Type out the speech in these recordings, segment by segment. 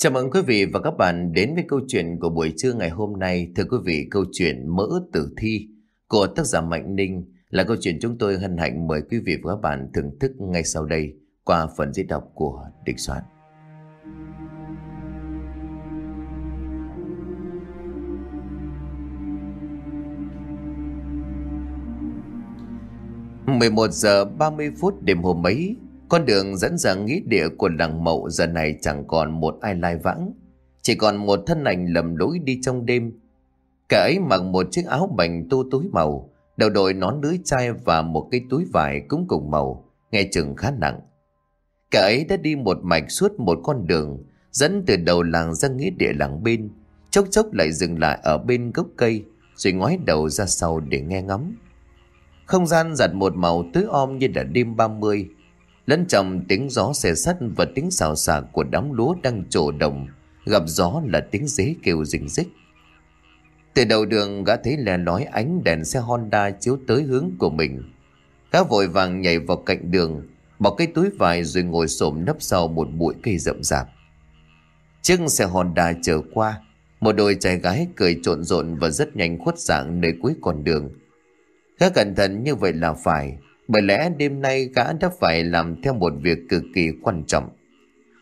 Chào mừng quý vị và các bạn đến với câu chuyện của buổi trưa ngày hôm nay. Thưa quý vị, câu chuyện Mỡ Tử Thi của tác giả Mạnh Ninh là câu chuyện chúng tôi hân hạnh mời quý vị và các bạn thưởng thức ngay sau đây qua phần diễn đọc của Địch Soạn. mười một giờ ba mươi phút đêm hôm ấy con đường dẫn ra nghĩa địa của làng mậu giờ này chẳng còn một ai lai vãng. Chỉ còn một thân ảnh lầm lũi đi trong đêm. Cả ấy mặc một chiếc áo bành tu tối màu, đầu đội nón lưới chai và một cái túi vải cũng cùng màu, nghe chừng khá nặng. Cả ấy đã đi một mạch suốt một con đường, dẫn từ đầu làng ra nghĩa địa làng bên, chốc chốc lại dừng lại ở bên gốc cây, rồi ngoái đầu ra sau để nghe ngắm. Không gian giặt một màu tứ om như là đêm 30, lẫn trong tiếng gió xe sắt và tiếng xào xạc của đám lúa đang trổ đồng, gặp gió là tiếng dế kêu rình rích. Từ đầu đường, gã thấy lè lói ánh đèn xe honda chiếu tới hướng của mình. Gã vội vàng nhảy vào cạnh đường, bỏ cái túi vải rồi ngồi xổm nấp sau một bụi cây rậm rạp. Chiếc xe honda chở qua, một đôi trai gái cười trộn rộn và rất nhanh khuất dạng nơi cuối con đường. Gã cẩn thận như vậy là phải bởi lẽ đêm nay gã đã phải làm theo một việc cực kỳ quan trọng.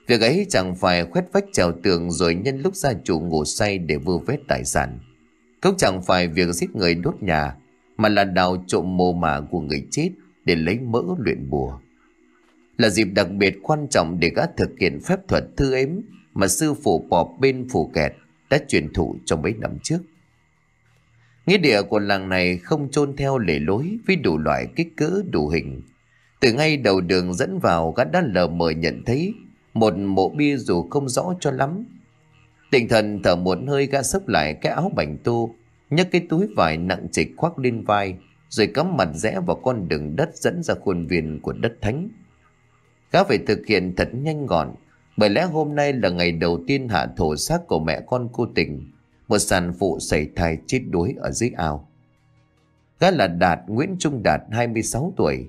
Việc ấy chẳng phải khuét vách trèo tường rồi nhân lúc gia chủ ngủ say để vơ vét tài sản. Cũng chẳng phải việc giết người đốt nhà, mà là đào trộm mồ mả của người chết để lấy mỡ luyện bùa. Là dịp đặc biệt quan trọng để gã thực hiện phép thuật thư ếm mà sư phụ bọp bên phủ kẹt đã truyền thụ trong mấy năm trước. Nghĩa địa của làng này không chôn theo lề lối với đủ loại kích cỡ đủ hình. Từ ngay đầu đường dẫn vào gã đã lờ mờ nhận thấy một mộ bia dù không rõ cho lắm. Tinh thần thở một hơi gã sốc lại cái áo bành tô, nhấc cái túi vải nặng trịch khoác lên vai, rồi cắm mặt rẽ vào con đường đất dẫn ra khuôn viên của đất thánh. Gã phải thực hiện thật nhanh gọn, bởi lẽ hôm nay là ngày đầu tiên hạ thổ xác của mẹ con cô tình một sản phụ xảy thai chết đuối ở dưới ao. Gã là Đạt Nguyễn Trung Đạt 26 tuổi,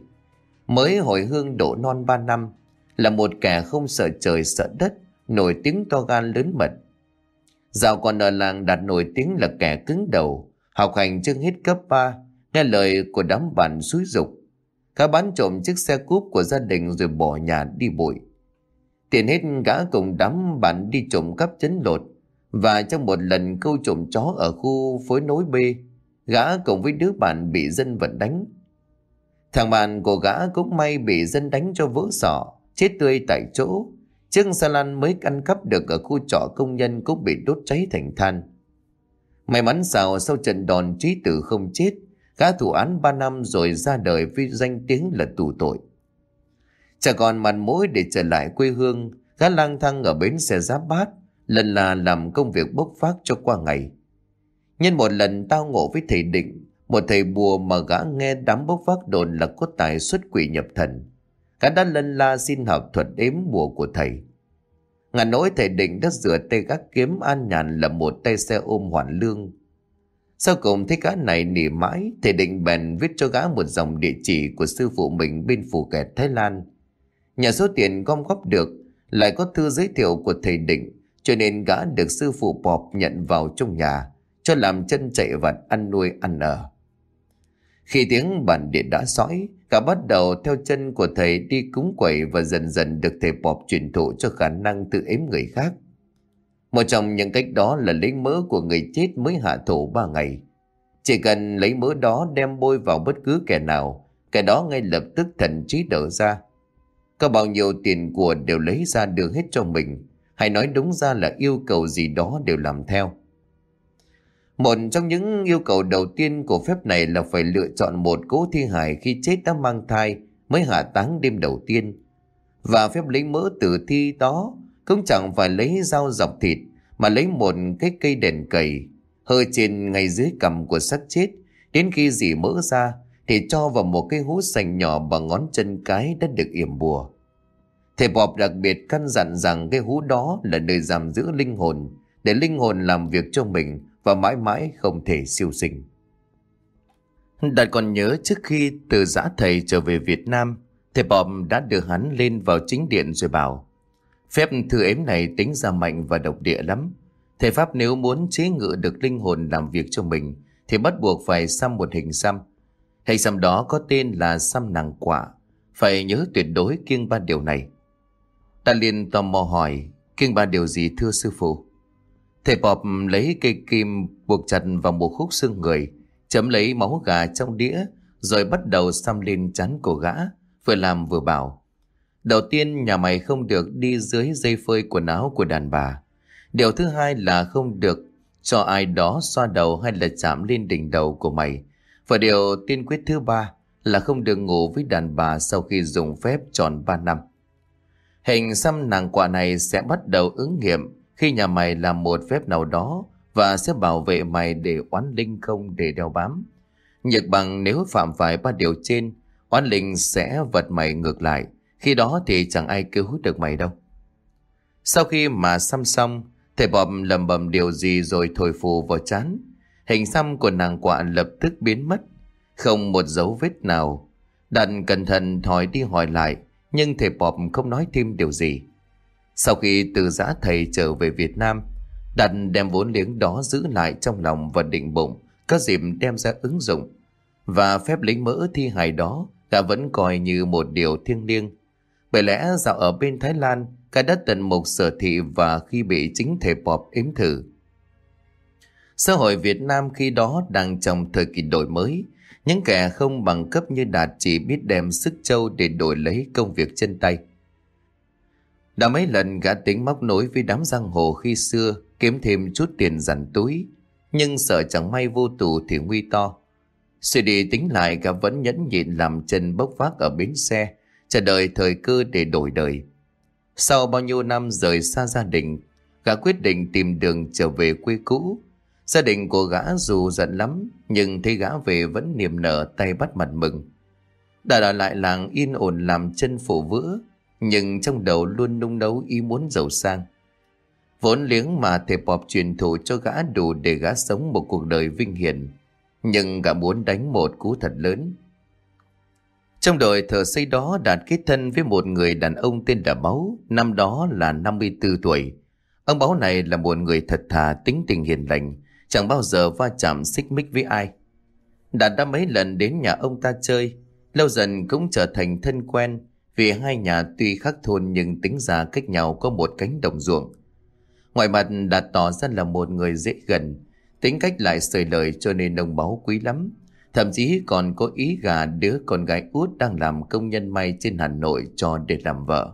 mới hồi hương độ non 3 năm, là một kẻ không sợ trời sợ đất, nổi tiếng to gan lớn mật. Dạo còn ở làng Đạt nổi tiếng là kẻ cứng đầu, học hành chưa hết cấp 3, nghe lời của đám bạn xúi dục. Gã bán trộm chiếc xe cúp của gia đình rồi bỏ nhà đi bụi. Tiền hết gã cùng đám bạn đi trộm cắp chấn lột, và trong một lần câu trộm chó ở khu phối nối B, gã cùng với đứa bạn bị dân vận đánh. Thằng bạn của gã cũng may bị dân đánh cho vỡ sọ, chết tươi tại chỗ. Chiếc xe lăn mới ăn cắp được ở khu trọ công nhân cũng bị đốt cháy thành than. May mắn sao sau trận đòn trí tử không chết, gã thủ án 3 năm rồi ra đời với danh tiếng là tù tội. Chả còn mặt mũi để trở lại quê hương, gã lang thang ở bến xe giáp bát, lần là làm công việc bốc phát cho qua ngày. Nhân một lần tao ngộ với thầy Định, một thầy bùa mà gã nghe đám bốc phát đồn là có tài xuất quỷ nhập thần. Gã đã lân la xin học thuật ếm bùa của thầy. Ngàn nỗi thầy Định đã rửa tay gác kiếm an nhàn là một tay xe ôm hoàn lương. Sau cùng thấy gã này nỉ mãi, thầy Định bèn viết cho gã một dòng địa chỉ của sư phụ mình bên phủ kẹt Thái Lan. Nhà số tiền gom góp được, lại có thư giới thiệu của thầy Định cho nên gã được sư phụ bọp nhận vào trong nhà, cho làm chân chạy vặt ăn nuôi ăn ở. Khi tiếng bản điện đã sõi, cả bắt đầu theo chân của thầy đi cúng quẩy và dần dần được thầy bọp truyền thụ cho khả năng tự ếm người khác. Một trong những cách đó là lấy mỡ của người chết mới hạ thổ ba ngày. Chỉ cần lấy mỡ đó đem bôi vào bất cứ kẻ nào, kẻ đó ngay lập tức thần trí đỡ ra. Có bao nhiêu tiền của đều lấy ra đưa hết cho mình, hay nói đúng ra là yêu cầu gì đó đều làm theo. Một trong những yêu cầu đầu tiên của phép này là phải lựa chọn một cố thi hài khi chết đã mang thai mới hạ táng đêm đầu tiên. Và phép lấy mỡ tử thi đó cũng chẳng phải lấy dao dọc thịt, mà lấy một cái cây đèn cầy hơi trên ngay dưới cằm của xác chết đến khi dỉ mỡ ra thì cho vào một cái hũ sành nhỏ bằng ngón chân cái đã được yểm bùa. Thầy Bọp đặc biệt căn dặn rằng cái hú đó là nơi giam giữ linh hồn, để linh hồn làm việc cho mình và mãi mãi không thể siêu sinh. Đạt còn nhớ trước khi từ giã thầy trở về Việt Nam, thầy Bọp đã đưa hắn lên vào chính điện rồi bảo Phép thư ếm này tính ra mạnh và độc địa lắm. Thầy Pháp nếu muốn chế ngự được linh hồn làm việc cho mình thì bắt buộc phải xăm một hình xăm. Hình xăm đó có tên là xăm nàng quả. Phải nhớ tuyệt đối kiêng ba điều này. Ta liền tò mò hỏi, kinh ba điều gì thưa sư phụ? Thầy Bọp lấy cây kim buộc chặt vào một khúc xương người, chấm lấy máu gà trong đĩa, rồi bắt đầu xăm lên chán cổ gã, vừa làm vừa bảo. Đầu tiên nhà mày không được đi dưới dây phơi quần áo của đàn bà. Điều thứ hai là không được cho ai đó xoa đầu hay là chạm lên đỉnh đầu của mày. Và điều tiên quyết thứ ba là không được ngủ với đàn bà sau khi dùng phép tròn 3 năm. Hình xăm nàng quả này sẽ bắt đầu ứng nghiệm khi nhà mày làm một phép nào đó và sẽ bảo vệ mày để oán linh không để đeo bám. Nhược bằng nếu phạm phải ba điều trên, oán linh sẽ vật mày ngược lại. Khi đó thì chẳng ai cứu được mày đâu. Sau khi mà xăm xong, thầy bọp lầm bầm điều gì rồi thổi phù vào chán. Hình xăm của nàng quạ lập tức biến mất, không một dấu vết nào. Đàn cẩn thận hỏi đi hỏi lại, nhưng thầy bọp không nói thêm điều gì. Sau khi từ giã thầy trở về Việt Nam, Đạt đem vốn liếng đó giữ lại trong lòng và định bụng, có dịp đem ra ứng dụng. Và phép lính mỡ thi hài đó, gã vẫn coi như một điều thiêng liêng. Bởi lẽ dạo ở bên Thái Lan, cả đất tận mục sở thị và khi bị chính thể bọp ếm thử. Xã hội Việt Nam khi đó đang trong thời kỳ đổi mới, những kẻ không bằng cấp như Đạt chỉ biết đem sức trâu để đổi lấy công việc chân tay. Đã mấy lần gã tính móc nối với đám giang hồ khi xưa kiếm thêm chút tiền dằn túi, nhưng sợ chẳng may vô tù thì nguy to. Suy đi tính lại gã vẫn nhẫn nhịn làm chân bốc vác ở bến xe, chờ đợi thời cơ để đổi đời. Sau bao nhiêu năm rời xa gia đình, gã quyết định tìm đường trở về quê cũ. Gia đình của gã dù giận lắm, nhưng thấy gã về vẫn niềm nở tay bắt mặt mừng. Đã ở lại làng yên ổn làm chân phụ vữa, nhưng trong đầu luôn nung nấu ý muốn giàu sang. Vốn liếng mà thầy bọp truyền thụ cho gã đủ để gã sống một cuộc đời vinh hiển, nhưng gã muốn đánh một cú thật lớn. Trong đời thợ xây đó đạt kết thân với một người đàn ông tên là Báu, năm đó là 54 tuổi. Ông Báu này là một người thật thà, tính tình hiền lành, chẳng bao giờ va chạm xích mích với ai. Đạt đã mấy lần đến nhà ông ta chơi, lâu dần cũng trở thành thân quen, vì hai nhà tuy khác thôn nhưng tính ra cách nhau có một cánh đồng ruộng. Ngoài mặt Đạt tỏ ra là một người dễ gần, tính cách lại sời lời cho nên ông Báu quý lắm. Thậm chí còn có ý gà đứa con gái út đang làm công nhân may trên Hà Nội cho để làm vợ.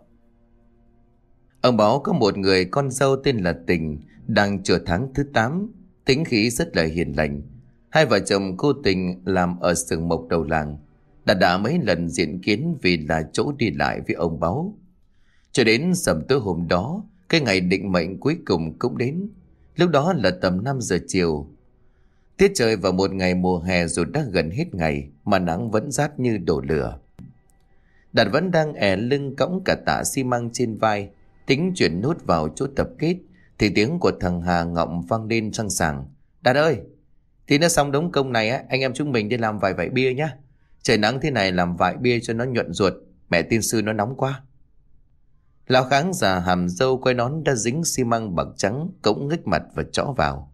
Ông Báo có một người con dâu tên là Tình, đang chờ tháng thứ 8, tính khí rất là hiền lành. Hai vợ chồng cô Tình làm ở sườn mộc đầu làng, đã đã mấy lần diện kiến vì là chỗ đi lại với ông báu. Cho đến sầm tối hôm đó, cái ngày định mệnh cuối cùng cũng đến. Lúc đó là tầm 5 giờ chiều, Tiết trời vào một ngày mùa hè rồi đã gần hết ngày mà nắng vẫn rát như đổ lửa. Đạt vẫn đang ẻ lưng cõng cả tạ xi măng trên vai, tính chuyển nút vào chỗ tập kết, thì tiếng của thằng Hà ngọng vang lên sang sàng. Đạt ơi, thì nó xong đống công này á, anh em chúng mình đi làm vài vải bia nhá. Trời nắng thế này làm vải bia cho nó nhuận ruột, mẹ tiên sư nó nóng quá. Lão kháng già hàm dâu quay nón đã dính xi măng bạc trắng, cũng ngích mặt và chõ vào.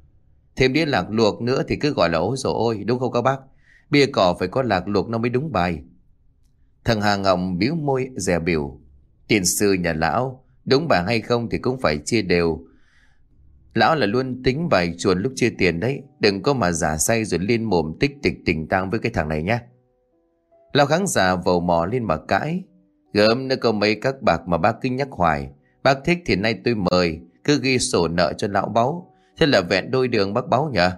Thêm đĩa lạc luộc nữa thì cứ gọi là ôi rồi ôi, đúng không các bác? Bia cỏ phải có lạc luộc nó mới đúng bài. Thằng Hà ngọng biếu môi dè biểu. Tiền sư nhà lão, đúng bà hay không thì cũng phải chia đều. Lão là luôn tính bài chuồn lúc chia tiền đấy. Đừng có mà giả say rồi liên mồm tích tịch tình tang với cái thằng này nhé. Lão kháng giả vầu mò lên mà cãi. Gớm nữa có mấy các bạc mà bác kinh nhắc hoài. Bác thích thì nay tôi mời, cứ ghi sổ nợ cho lão báu. Thế là vẹn đôi đường bác báo nhở.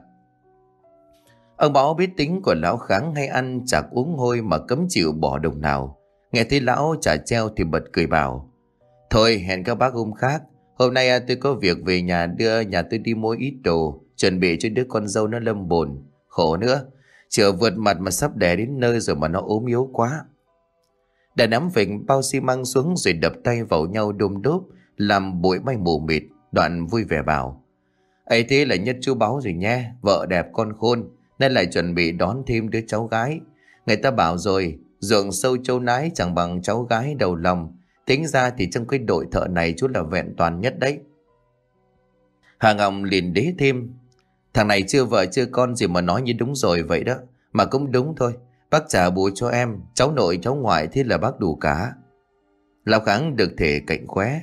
Ông báo biết tính của lão kháng hay ăn chả uống hôi mà cấm chịu bỏ đồng nào. Nghe thấy lão trả treo thì bật cười bảo. Thôi hẹn các bác hôm khác. Hôm nay à, tôi có việc về nhà, đưa nhà tôi đi mua ít đồ. Chuẩn bị cho đứa con dâu nó lâm bồn. Khổ nữa. Chờ vượt mặt mà sắp đẻ đến nơi rồi mà nó ốm yếu quá. Đã nắm vịnh bao xi măng xuống rồi đập tay vào nhau đôm đốp. Làm bụi bay mù mịt. Đoạn vui vẻ bảo, ấy thế là nhất chú báo rồi nha Vợ đẹp con khôn, Nên lại chuẩn bị đón thêm đứa cháu gái Người ta bảo rồi, Ruộng sâu châu nái chẳng bằng cháu gái đầu lòng Tính ra thì trong cái đội thợ này chú là vẹn toàn nhất đấy. Hà Ngọc liền đế thêm. Thằng này chưa vợ chưa con gì mà nói như đúng rồi vậy đó. Mà cũng đúng thôi. Bác trả bù cho em, cháu nội cháu ngoại thế là bác đủ cả. Lão Kháng được thể cạnh khóe.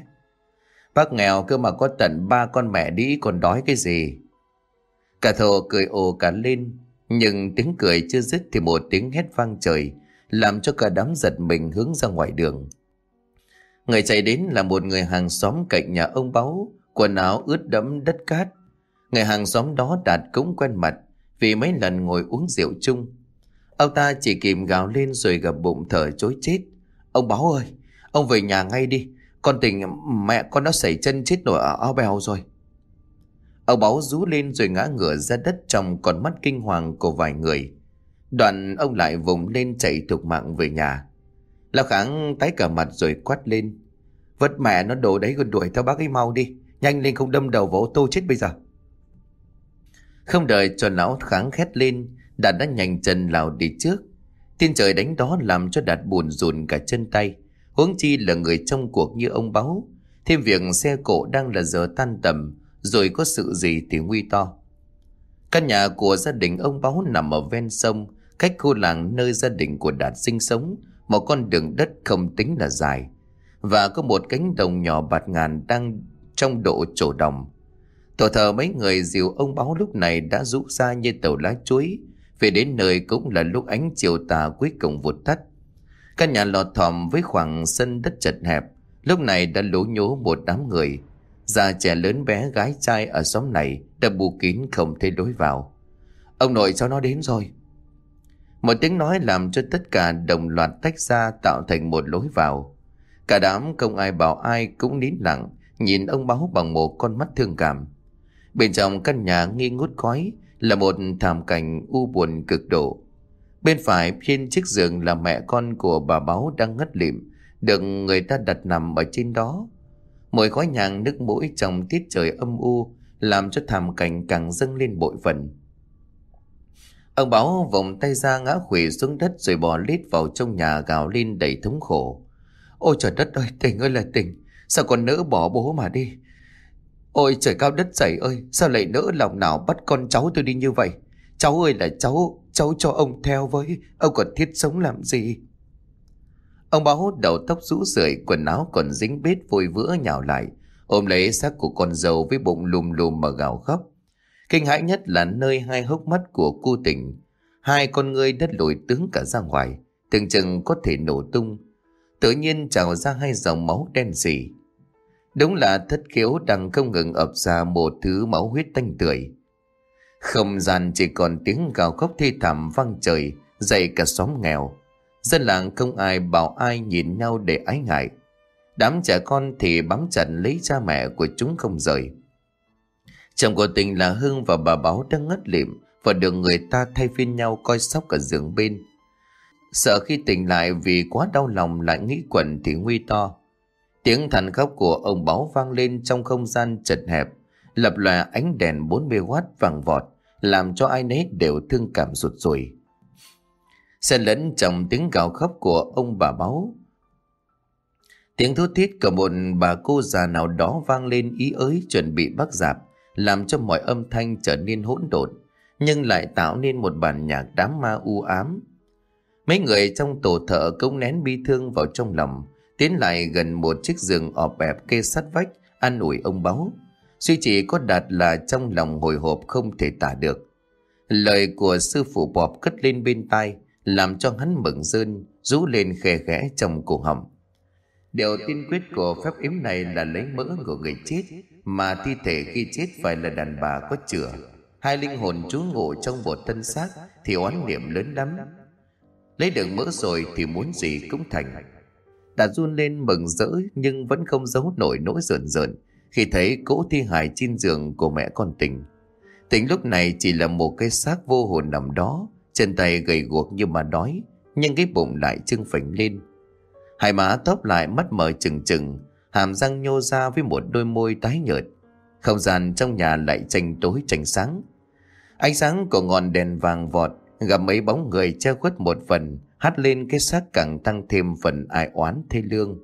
Bác nghèo cơ mà có tận ba con mẹ đi còn đói cái gì. Cả thổ cười ồ cả lên, nhưng tiếng cười chưa dứt thì một tiếng hét vang trời, làm cho cả đám giật mình hướng ra ngoài đường. Người chạy đến là một người hàng xóm cạnh nhà ông Báu, quần áo ướt đẫm đất cát. Người hàng xóm đó đạt cũng quen mặt vì mấy lần ngồi uống rượu chung. Ông ta chỉ kìm gào lên rồi gặp bụng thở chối chết. Ông Báu ơi, ông về nhà ngay đi. Con tình mẹ con nó xảy chân chết nổi ở ao bèo rồi. Ông Báu rú lên rồi ngã ngửa ra đất trong con mắt kinh hoàng của vài người. Đoạn ông lại vùng lên chạy thục mạng về nhà. Lão Kháng tái cả mặt rồi quát lên. Vất mẹ nó đổ đấy còn đuổi theo bác ấy mau đi. Nhanh lên không đâm đầu vào ô tô chết bây giờ. Không đợi cho lão Kháng khét lên, Đạt đã nhanh chân lao đi trước. Tiên trời đánh đó làm cho Đạt buồn rùn cả chân tay. Huống chi là người trong cuộc như ông Báu. Thêm việc xe cộ đang là giờ tan tầm, rồi có sự gì thì nguy to. Căn nhà của gia đình ông Báu nằm ở ven sông, cách khu làng nơi gia đình của Đạt sinh sống, một con đường đất không tính là dài. Và có một cánh đồng nhỏ bạt ngàn đang trong độ trổ đồng. Tổ thờ mấy người dìu ông báo lúc này đã rũ ra như tàu lá chuối, về đến nơi cũng là lúc ánh chiều tà cuối cùng vụt tắt. Căn nhà lọt thỏm với khoảng sân đất chật hẹp, lúc này đã lố nhố một đám người, Già trẻ lớn bé gái trai ở xóm này đã bù kín không thể đối vào. Ông nội cháu nó đến rồi. Một tiếng nói làm cho tất cả đồng loạt tách ra tạo thành một lối vào. Cả đám không ai bảo ai cũng nín lặng, nhìn ông báo bằng một con mắt thương cảm. Bên trong căn nhà nghi ngút khói là một thảm cảnh u buồn cực độ. Bên phải trên chiếc giường là mẹ con của bà báo đang ngất lịm, được người ta đặt nằm ở trên đó. Mùi khói nhang nước mũi trong tiết trời âm u làm cho thảm cảnh càng dâng lên bội phần. Ông Báo vòng tay ra ngã khủy xuống đất rồi bò lít vào trong nhà gào lên đầy thống khổ. Ôi trời đất ơi, tình ơi là tình, sao còn nỡ bỏ bố mà đi? Ôi trời cao đất dày ơi, sao lại nỡ lòng nào bắt con cháu tôi đi như vậy? Cháu ơi là cháu, cháu cho ông theo với, ông còn thiết sống làm gì? Ông báo đầu tóc rũ rượi, quần áo còn dính bết vội vữa nhào lại, ôm lấy xác của con dâu với bụng lùm lùm mà gào khóc. Kinh hãi nhất là nơi hai hốc mắt của cô tỉnh. Hai con ngươi đất lồi tướng cả ra ngoài, tưởng chừng có thể nổ tung. Tự nhiên trào ra hai dòng máu đen sì. Đúng là thất khiếu đang không ngừng ập ra một thứ máu huyết tanh tưởi. Không gian chỉ còn tiếng gào khóc thi thảm vang trời, dậy cả xóm nghèo. Dân làng không ai bảo ai nhìn nhau để ái ngại. Đám trẻ con thì bám chặt lấy cha mẹ của chúng không rời. Chồng của tình là Hưng và bà Báo đang ngất lịm và được người ta thay phiên nhau coi sóc cả giường bên. Sợ khi tỉnh lại vì quá đau lòng lại nghĩ quẩn thì nguy to. Tiếng thằn khóc của ông Báo vang lên trong không gian chật hẹp, lập lòe ánh đèn 40W vàng vọt, làm cho ai nấy đều thương cảm rụt rùi xen lẫn trong tiếng gào khóc của ông bà Báo, Tiếng thút thít của một bà cô già nào đó vang lên ý ới chuẩn bị bắt dạp, làm cho mọi âm thanh trở nên hỗn độn, nhưng lại tạo nên một bản nhạc đám ma u ám. Mấy người trong tổ thợ cũng nén bi thương vào trong lòng, tiến lại gần một chiếc giường ọp ẹp kê sát vách, an ủi ông báu. Suy chỉ có đạt là trong lòng hồi hộp không thể tả được. Lời của sư phụ bọp cất lên bên tai, làm cho hắn mừng rơn, rú lên khe khẽ trong cổ họng. Điều tiên quyết của phép yếm này là lấy mỡ của người chết, mà thi thể khi chết phải là đàn bà có chữa. Hai linh hồn trú ngụ trong một thân xác thì oán niệm lớn lắm. Lấy được mỡ rồi thì muốn gì cũng thành. Đã run lên mừng rỡ nhưng vẫn không giấu nổi nỗi rợn rợn khi thấy cỗ thi hài trên giường của mẹ con tình. Tình lúc này chỉ là một cái xác vô hồn nằm đó, Chân tay gầy guộc như mà đói Nhưng cái bụng lại trưng phình lên Hai má tóc lại mắt mở trừng trừng Hàm răng nhô ra với một đôi môi tái nhợt. Không gian trong nhà lại tranh tối tranh sáng. Ánh sáng của ngọn đèn vàng vọt Gặp mấy bóng người che khuất một phần hát lên cái xác càng tăng thêm phần ai oán thê lương.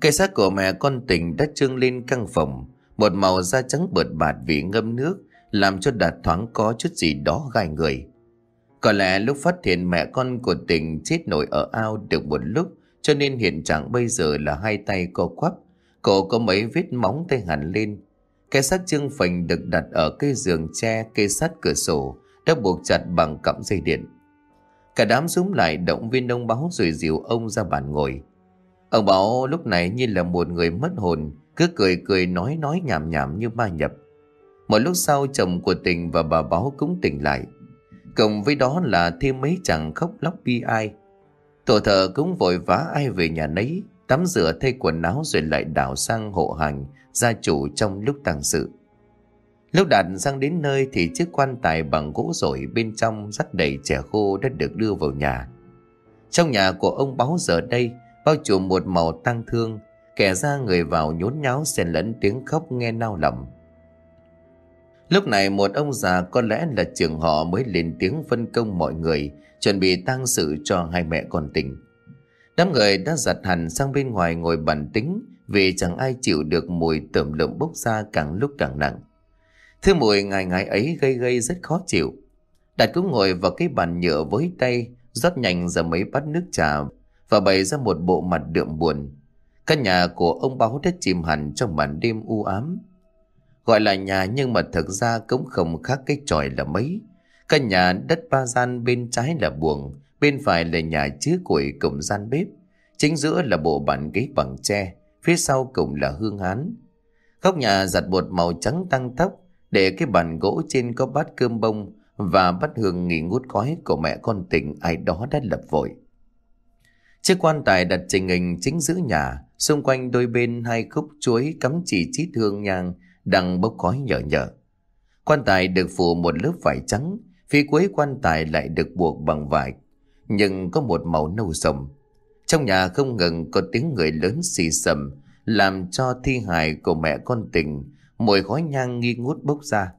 Cái xác của mẹ con tình đã trương lên căn phòng, một màu da trắng bợt bạt vì ngâm nước, làm cho đạt thoáng có chút gì đó gai người. Có lẽ lúc phát hiện mẹ con của tình chết nổi ở ao được một lúc, cho nên hiện trạng bây giờ là hai tay co quắp, cổ có mấy vết móng tay hẳn lên. Cái xác trương phình được đặt ở cây giường tre cây sắt cửa sổ, đã buộc chặt bằng cọng dây điện. Cả đám súng lại động viên ông báo rồi dìu ông ra bàn ngồi. Ông Bảo lúc này như là một người mất hồn, cứ cười cười nói nói nhảm nhảm như ma nhập. Một lúc sau chồng của tình và bà Báo cũng tỉnh lại. Cộng với đó là thêm mấy chàng khóc lóc bi ai. Tổ thợ cũng vội vã ai về nhà nấy, tắm rửa thay quần áo rồi lại đảo sang hộ hành, gia chủ trong lúc tang sự. Lúc đặt sang đến nơi thì chiếc quan tài bằng gỗ rồi bên trong rắc đầy trẻ khô đã được đưa vào nhà. Trong nhà của ông Báo giờ đây bao trùm một màu tăng thương, kẻ ra người vào nhốn nháo xen lẫn tiếng khóc nghe nao lòng. Lúc này một ông già có lẽ là trưởng họ mới lên tiếng phân công mọi người, chuẩn bị tang sự cho hai mẹ con tình. Đám người đã giặt hẳn sang bên ngoài ngồi bàn tính, vì chẳng ai chịu được mùi tẩm lợm bốc ra càng lúc càng nặng. Thứ mùi ngày ngày ấy gây gây rất khó chịu. Đạt cũng ngồi vào cái bàn nhựa với tay, rót nhanh ra mấy bát nước trà và bày ra một bộ mặt đượm buồn. Căn nhà của ông báo đã chìm hẳn trong màn đêm u ám. Gọi là nhà nhưng mà thực ra cũng không khác cái tròi là mấy. Căn nhà đất ba gian bên trái là buồng, bên phải là nhà chứa củi cùng gian bếp. Chính giữa là bộ bàn ghế bằng tre, phía sau cùng là hương hán. Góc nhà giặt bột màu trắng tăng tóc, để cái bàn gỗ trên có bát cơm bông và bát hương nghỉ ngút khói của mẹ con tình ai đó đã lập vội. Chiếc quan tài đặt trình hình chính giữa nhà, xung quanh đôi bên hai khúc chuối cắm chỉ chít hương nhang đang bốc khói nhở nhở. Quan tài được phủ một lớp vải trắng, phía cuối quan tài lại được buộc bằng vải, nhưng có một màu nâu sầm. Trong nhà không ngừng có tiếng người lớn xì sầm, làm cho thi hài của mẹ con tình, mùi khói nhang nghi ngút bốc ra.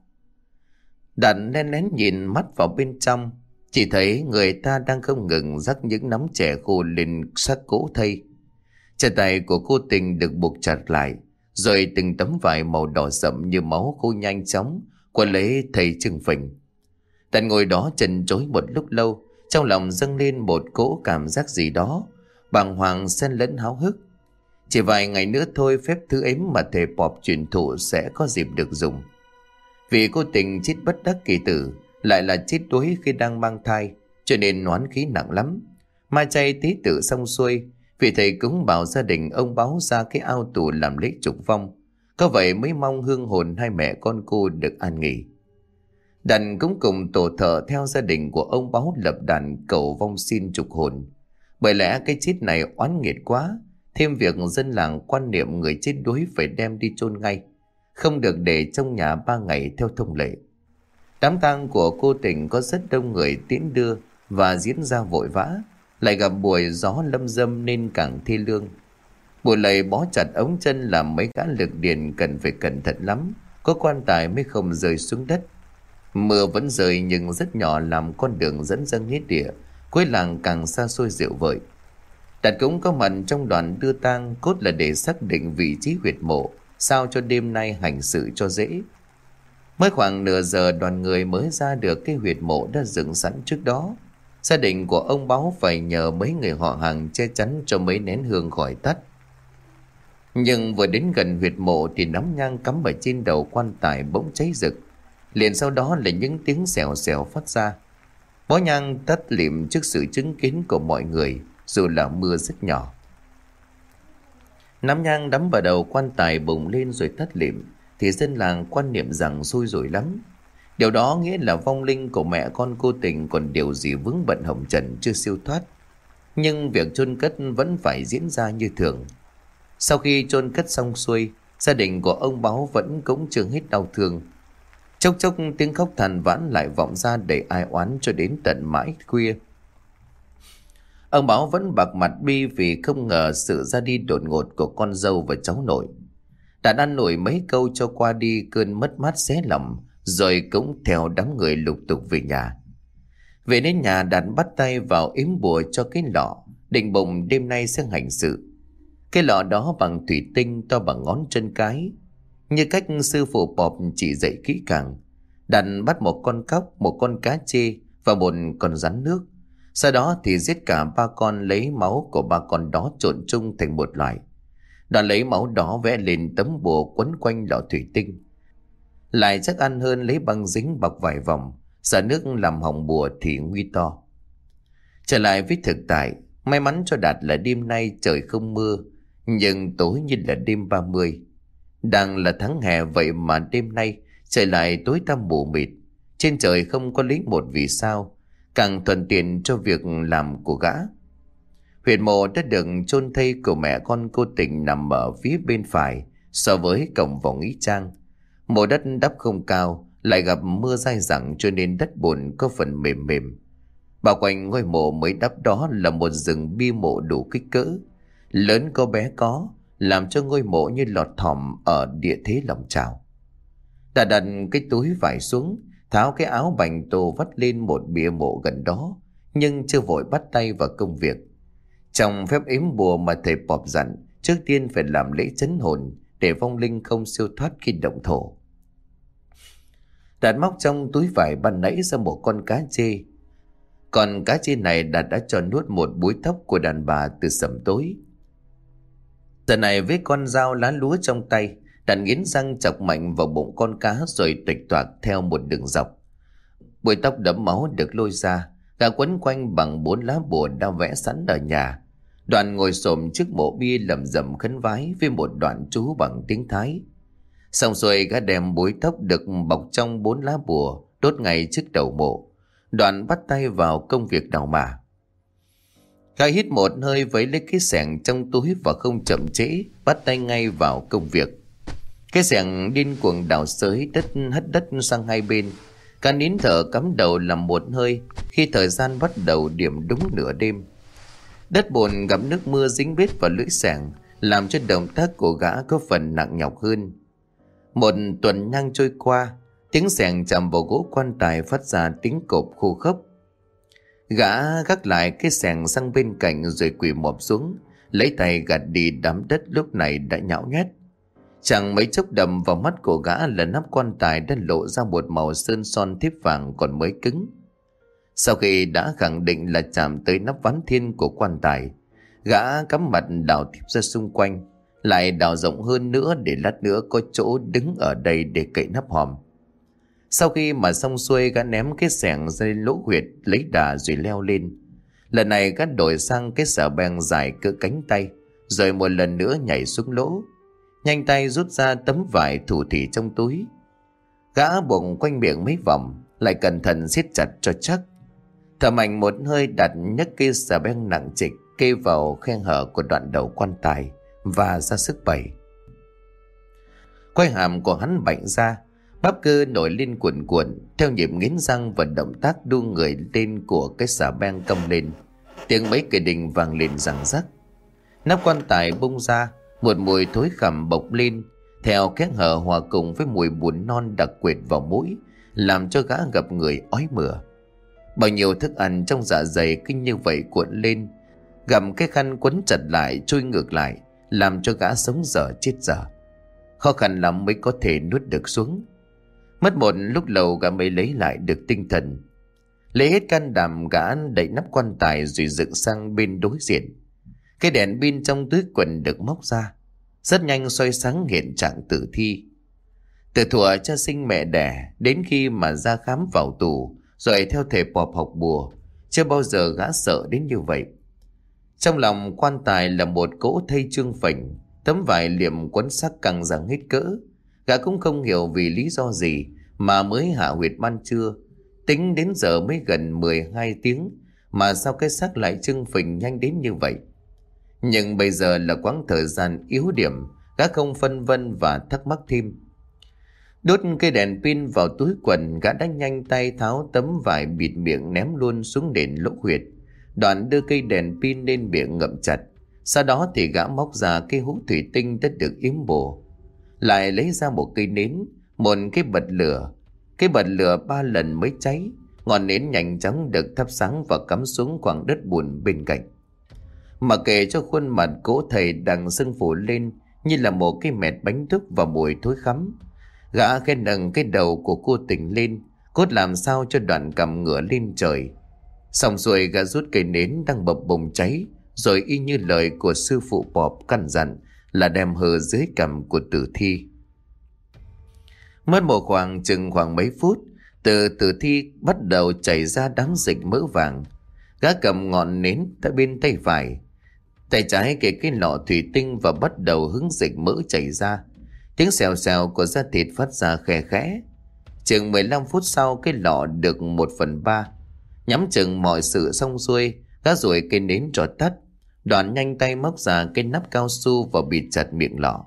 Đặn lén lén nhìn mắt vào bên trong, chỉ thấy người ta đang không ngừng rắc những nắm trẻ khô lên xác cỗ thây. Chân tay của cô tình được buộc chặt lại, rồi từng tấm vải màu đỏ sậm như máu khô nhanh chóng, quân lấy thầy trừng phình. Tần ngồi đó trần trối một lúc lâu, trong lòng dâng lên một cỗ cảm giác gì đó, bàng hoàng xen lẫn háo hức. Chỉ vài ngày nữa thôi phép thứ ấy mà thầy bọp truyền thụ sẽ có dịp được dùng. Vì cô tình chết bất đắc kỳ tử, lại là chết đuối khi đang mang thai, cho nên oán khí nặng lắm. Mai chay tí tự xong xuôi, vì thầy cúng bảo gia đình ông báo ra cái ao tù làm lễ trục vong. Có vậy mới mong hương hồn hai mẹ con cô được an nghỉ. Đàn cũng cùng tổ thợ theo gia đình của ông báo lập đàn cầu vong xin trục hồn. Bởi lẽ cái chết này oán nghiệt quá, thêm việc dân làng quan niệm người chết đuối phải đem đi chôn ngay, không được để trong nhà ba ngày theo thông lệ. Đám tang của cô tình có rất đông người tiễn đưa và diễn ra vội vã, lại gặp buổi gió lâm dâm nên càng thi lương. Buổi lầy bó chặt ống chân làm mấy gã lực điền cần phải cẩn thận lắm, có quan tài mới không rơi xuống đất. Mưa vẫn rơi nhưng rất nhỏ làm con đường dẫn dâng hết địa, cuối làng càng xa xôi rượu vợi. Đạt cũng có mặt trong đoàn đưa tang cốt là để xác định vị trí huyệt mộ, sao cho đêm nay hành sự cho dễ. Mới khoảng nửa giờ đoàn người mới ra được cái huyệt mộ đã dựng sẵn trước đó. Gia đình của ông báo phải nhờ mấy người họ hàng che chắn cho mấy nén hương khỏi tắt. Nhưng vừa đến gần huyệt mộ thì nắm nhang cắm ở trên đầu quan tài bỗng cháy rực. Liền sau đó là những tiếng xèo xèo phát ra. Bó nhang tắt liệm trước sự chứng kiến của mọi người, dù là mưa rất nhỏ. Nắm nhang đắm vào đầu quan tài bùng lên rồi tắt liệm thì dân làng quan niệm rằng xui rồi lắm. Điều đó nghĩa là vong linh của mẹ con cô tình còn điều gì vướng bận hồng trần chưa siêu thoát. Nhưng việc chôn cất vẫn phải diễn ra như thường. Sau khi chôn cất xong xuôi, gia đình của ông Báo vẫn cũng chưa hết đau thương. Chốc chốc tiếng khóc than vãn lại vọng ra để ai oán cho đến tận mãi khuya. Ông Báo vẫn bạc mặt bi vì không ngờ sự ra đi đột ngột của con dâu và cháu nội đã ăn nổi mấy câu cho qua đi cơn mất mát xé lòng, rồi cũng theo đám người lục tục về nhà. Về đến nhà Đạt bắt tay vào yếm bùa cho cái lọ, định bụng đêm nay sẽ hành sự. Cái lọ đó bằng thủy tinh to bằng ngón chân cái. Như cách sư phụ bọp chỉ dạy kỹ càng. Đặt bắt một con cóc, một con cá chê và một con rắn nước. Sau đó thì giết cả ba con lấy máu của ba con đó trộn chung thành một loại. Đoàn lấy máu đó vẽ lên tấm bùa quấn quanh lọ thủy tinh. Lại chắc ăn hơn lấy băng dính bọc vài vòng, xả nước làm hỏng bùa thì nguy to. Trở lại với thực tại, may mắn cho Đạt là đêm nay trời không mưa, nhưng tối như là đêm 30. Đang là tháng hè vậy mà đêm nay trời lại tối tăm mù mịt. Trên trời không có lý một vì sao, càng thuận tiện cho việc làm của gã. Huyệt mộ đã được chôn thây của mẹ con cô tình nằm ở phía bên phải so với cổng vào nghĩ trang. Mộ đất đắp không cao, lại gặp mưa dai dẳng cho nên đất bùn có phần mềm mềm. Bao quanh ngôi mộ mới đắp đó là một rừng bia mộ đủ kích cỡ, lớn có bé có, làm cho ngôi mộ như lọt thỏm ở địa thế lòng trào. Ta đặt cái túi vải xuống, tháo cái áo bành tô vắt lên một bia mộ gần đó, nhưng chưa vội bắt tay vào công việc. Trong phép yếm bùa mà thầy bọp dặn, trước tiên phải làm lễ chấn hồn để vong linh không siêu thoát khi động thổ. Đạt móc trong túi vải ban nãy ra một con cá chê. Còn cá chê này Đạt đã cho nuốt một búi tóc của đàn bà từ sầm tối. Giờ này với con dao lá lúa trong tay, Đạt nghiến răng chọc mạnh vào bụng con cá rồi tuịch toạc theo một đường dọc. Bụi tóc đẫm máu được lôi ra, gã quấn quanh bằng bốn lá bùa đã vẽ sẵn ở nhà. Đoàn ngồi xổm trước mộ bia lầm rầm khấn vái với một đoạn chú bằng tiếng Thái. Xong rồi gã đem bối tóc được bọc trong bốn lá bùa đốt ngay trước đầu mộ. Đoạn bắt tay vào công việc đào mả. Gã hít một hơi với lấy cái sẻng trong túi và không chậm trễ, bắt tay ngay vào công việc. Cái sẻng điên cuồng đào sới đất hất đất sang hai bên. Cả nín thở cắm đầu làm một hơi khi thời gian bắt đầu điểm đúng nửa đêm. Đất bồn gặp nước mưa dính bết vào lưỡi sẻng, làm cho động tác của gã có phần nặng nhọc hơn. Một tuần nhang trôi qua, tiếng sẻng chạm vào gỗ quan tài phát ra tiếng cộp khô khốc. Gã gác lại cái sẻng sang bên cạnh rồi quỳ mọp xuống, lấy tay gạt đi đám đất lúc này đã nhão nhét. Chẳng mấy chốc đầm vào mắt của gã là nắp quan tài đã lộ ra một màu sơn son thiếp vàng còn mới cứng. Sau khi đã khẳng định là chạm tới nắp ván thiên của quan tài, gã cắm mặt đào thiếp ra xung quanh, lại đào rộng hơn nữa để lát nữa có chỗ đứng ở đây để cậy nắp hòm. Sau khi mà xong xuôi gã ném cái sẻng ra lỗ huyệt lấy đà rồi leo lên. Lần này gã đổi sang cái xà beng dài cỡ cánh tay, rồi một lần nữa nhảy xuống lỗ. Nhanh tay rút ra tấm vải thủ thỉ trong túi. Gã bụng quanh miệng mấy vòng, lại cẩn thận siết chặt cho chắc. Thở mạnh một hơi đặt nhấc cây xà beng nặng trịch kê vào khe hở của đoạn đầu quan tài và ra sức bẩy. Quay hàm của hắn bệnh ra, bắp cơ nổi lên cuộn cuộn theo nhịp nghiến răng và động tác đu người lên của cái xà beng cầm lên. Tiếng mấy cây đình vang lên răng rắc. Nắp quan tài bung ra, một mùi thối khẩm bộc lên, theo kẽ hở hòa cùng với mùi bùn non đặc quệt vào mũi, làm cho gã gặp người ói mửa. Bao nhiêu thức ăn trong dạ dày kinh như vậy cuộn lên, gặm cái khăn quấn chặt lại trôi ngược lại, làm cho gã sống dở chết dở. Khó khăn lắm mới có thể nuốt được xuống. Mất một lúc lâu gã mới lấy lại được tinh thần. Lấy hết can đảm, gã đẩy nắp quan tài rồi dựng sang bên đối diện. Cái đèn pin trong túi quần được móc ra. Rất nhanh soi sáng hiện trạng tử thi. Từ thuở cha sinh mẹ đẻ, đến khi mà ra khám vào tù, rồi theo thể bọp học bùa. Chưa bao giờ gã sợ đến như vậy. Trong lòng quan tài là một cỗ thây trương phình, tấm vải liệm quấn sắc càng rằng hết cỡ. Gã cũng không hiểu vì lý do gì mà mới hạ huyệt ban trưa. Tính đến giờ mới gần 12 tiếng mà sao cái xác lại trưng phình nhanh đến như vậy. Nhưng bây giờ là quãng thời gian yếu điểm, gã không phân vân và thắc mắc thêm. Đốt cây đèn pin vào túi quần, gã đã nhanh tay tháo tấm vải bịt miệng ném luôn xuống nền lỗ huyệt. Đoạn đưa cây đèn pin lên miệng ngậm chặt. Sau đó thì gã móc ra cây hũ thủy tinh đã được yếm bổ. Lại lấy ra một cây nến, một cái bật lửa. Cái bật lửa ba lần mới cháy. Ngọn nến nhanh chóng được thắp sáng và cắm xuống khoảng đất bùn bên cạnh. Mà kể cho khuôn mặt cố thầy đang sưng phủ lên Như là một cái mẹt bánh thức và mùi thối khắm Gã khen nâng cái đầu của cô tỉnh lên Cốt làm sao cho đoạn cầm ngửa lên trời Xong rồi gã rút cây nến đang bập bùng cháy, Rồi y như lời của sư phụ bọp căn dặn Là đem hờ dưới cầm của tử thi. Mất một khoảng chừng khoảng mấy phút, Từ tử thi bắt đầu chảy ra đám dịch mỡ vàng. Gã cầm ngọn nến tại bên tay phải, Tay trái kể cái lọ thủy tinh và bắt đầu hứng dịch mỡ chảy ra. Tiếng xèo xèo của da thịt phát ra khe khẽ. Chừng 15 phút sau, cái lọ được 1 phần 3 Nhắm chừng mọi sự xong xuôi, Gã rồi cây nến trò tắt. Đoàn nhanh tay móc ra cái nắp cao su và bịt chặt miệng lọ.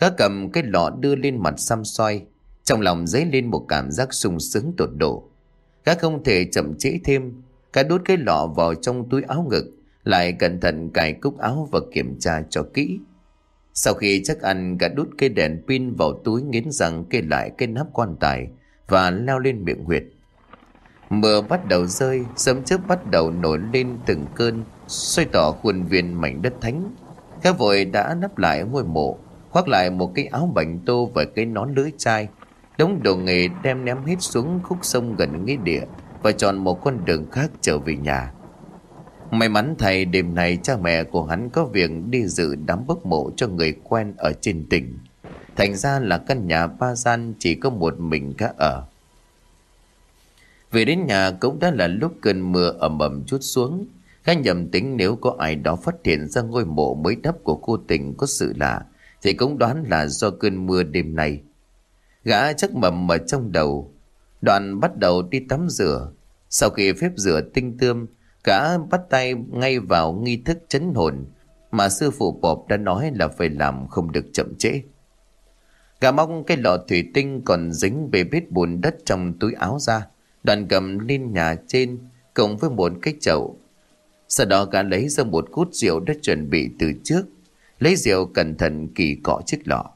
Gã cầm cái lọ đưa lên mặt xăm xoay Trong lòng dấy lên một cảm giác sung sướng tột độ. Gã không thể chậm trễ thêm. Gã đút cái lọ vào trong túi áo ngực, Lại cẩn thận cài cúc áo và kiểm tra cho kỹ. Sau khi chắc ăn, gã đút cây đèn pin vào túi nghiến răng kê lại cái nắp quan tài Và leo lên miệng huyệt. Mưa bắt đầu rơi, sấm chớp bắt đầu nổi lên từng cơn, xoay tỏ khuôn viên mảnh đất thánh. Các vội đã nắp lại ngôi mộ, khoác lại một cái áo bảnh tô và cái nón lưới chai. Đống đồ nghề đem ném hết xuống khúc sông gần nghĩa địa và chọn một con đường khác trở về nhà. May mắn thầy đêm này cha mẹ của hắn có việc đi dự đám bốc mộ cho người quen ở trên tỉnh. Thành ra là căn nhà ba gian chỉ có một mình cả ở. Về đến nhà cũng đã là lúc cơn mưa ẩm ẩm chút xuống. Khá nhầm tính nếu có ai đó phát hiện ra ngôi mộ mới đắp của cô tình có sự lạ, thì cũng đoán là do cơn mưa đêm nay. Gã chắc mầm ở trong đầu, đoạn bắt đầu đi tắm rửa. Sau khi phép rửa tinh tươm, gã bắt tay ngay vào nghi thức chấn hồn mà sư phụ bộp đã nói là phải làm không được chậm trễ. Gã mong cái lọ thủy tinh còn dính bề bết bùn đất trong túi áo ra Đoàn cầm lên nhà trên, Cộng với một cái chậu. Sau đó gã lấy ra một cút rượu đã chuẩn bị từ trước. Lấy rượu cẩn thận kỳ cọ chiếc lọ.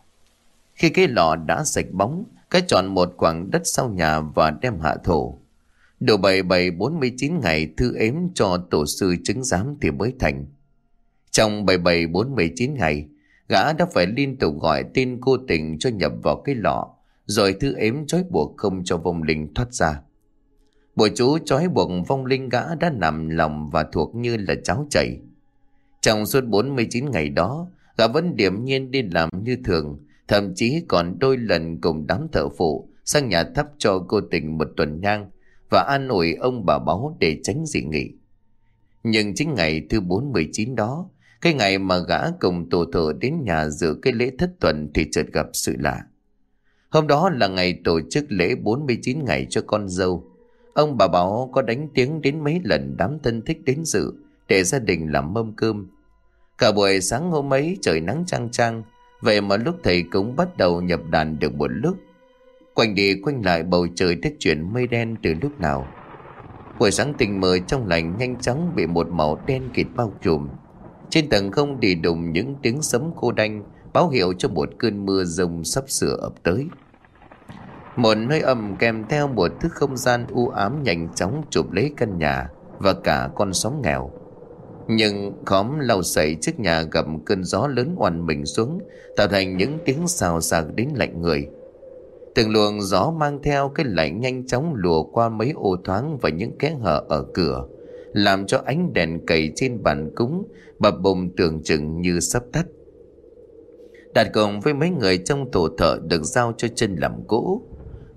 Khi cái lọ đã sạch bóng Cái chọn một khoảng đất sau nhà và đem hạ thổ. Độ bảy bảy bốn mươi chín ngày thư ếm cho tổ sư chứng giám thì mới thành. Trong bảy bảy bốn mươi chín ngày, Gã đã phải liên tục gọi tên cô tình cho nhập vào cái lọ, Rồi thư ếm trói buộc không cho vong linh thoát ra. Bùa chú trói buộc vong linh gã đã nằm lòng và thuộc như là cháo chảy. Trong suốt 49 ngày đó, gã vẫn điềm nhiên đi làm như thường, thậm chí còn đôi lần cùng đám thợ phụ sang nhà thắp cho cô tình một tuần nhang và an ủi ông bà báu để tránh dị nghị. Nhưng chính ngày thứ 49 đó, cái ngày mà gã cùng tổ thợ đến nhà dự cái lễ thất tuần thì chợt gặp sự lạ. Hôm đó là ngày tổ chức lễ 49 ngày cho con dâu. Ông bà Bảo có đánh tiếng đến mấy lần đám thân thích đến dự để gia đình làm mâm cơm. Cả buổi sáng hôm ấy trời nắng trang trang, vậy mà lúc thầy cũng bắt đầu nhập đàn được một lúc. Quanh đi quanh lại bầu trời đã chuyển mây đen từ lúc nào. Buổi sáng tình mờ trong lành nhanh chóng bị một màu đen kịt bao trùm. Trên tầng không đi đùng những tiếng sấm cô đanh báo hiệu cho một cơn mưa rông sắp sửa ập tới. Một nơi ẩm kèm theo một thứ không gian u ám nhanh chóng chụp lấy căn nhà và cả con sóng nghèo. Nhưng khóm lau sậy trước nhà gặp cơn gió lớn oằn mình xuống, tạo thành những tiếng xào xạc đến lạnh người. Từng luồng gió mang theo cái lạnh nhanh chóng lùa qua mấy ô thoáng và những kẽ hở ở cửa, làm cho ánh đèn cầy trên bàn cúng bập bùng tưởng chừng như sắp tắt. Đạt cùng với mấy người trong tổ thợ được giao cho chân làm gỗ,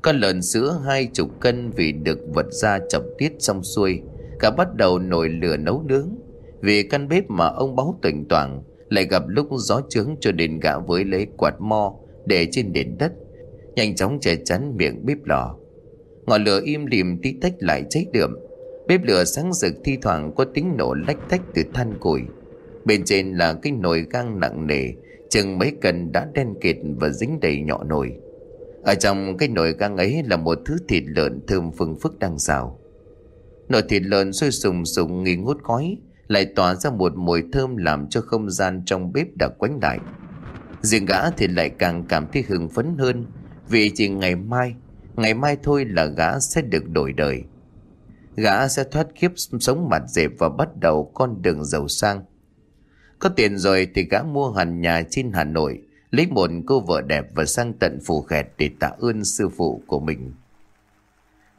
con lợn sữa hai chục cân vì được vật ra chậm tiết xong xuôi, Cả bắt đầu nổi lửa nấu nướng. Vì căn bếp mà ông báo tỉnh toàn Lại gặp lúc gió trướng cho đền gã với lấy quạt mo Để trên nền đất, Nhanh chóng che chắn miệng bếp lò. Ngọn lửa im lìm tí tách lại cháy đượm. Bếp lửa sáng rực thi thoảng có tiếng nổ lách tách từ than củi. Bên trên là cái nồi gang nặng nề, Chừng mấy cần đã đen kịt và dính đầy nhọ nồi ở trong cái nồi gang ấy là một thứ thịt lợn thơm phương phức đang xào. Nồi thịt lợn sôi sùng sùng nghi ngút khói, lại tỏa ra một mùi thơm làm cho không gian trong bếp đã quánh lại. Riêng gã thì lại càng cảm thấy hưng phấn hơn, vì chỉ ngày mai, ngày mai thôi là gã sẽ được đổi đời. Gã sẽ thoát kiếp sống mặt dẹp và bắt đầu con đường giàu sang. Có tiền rồi thì gã mua hẳn nhà trên Hà Nội, lấy một cô vợ đẹp và sang tận phù khẹt để tạ ơn sư phụ của mình.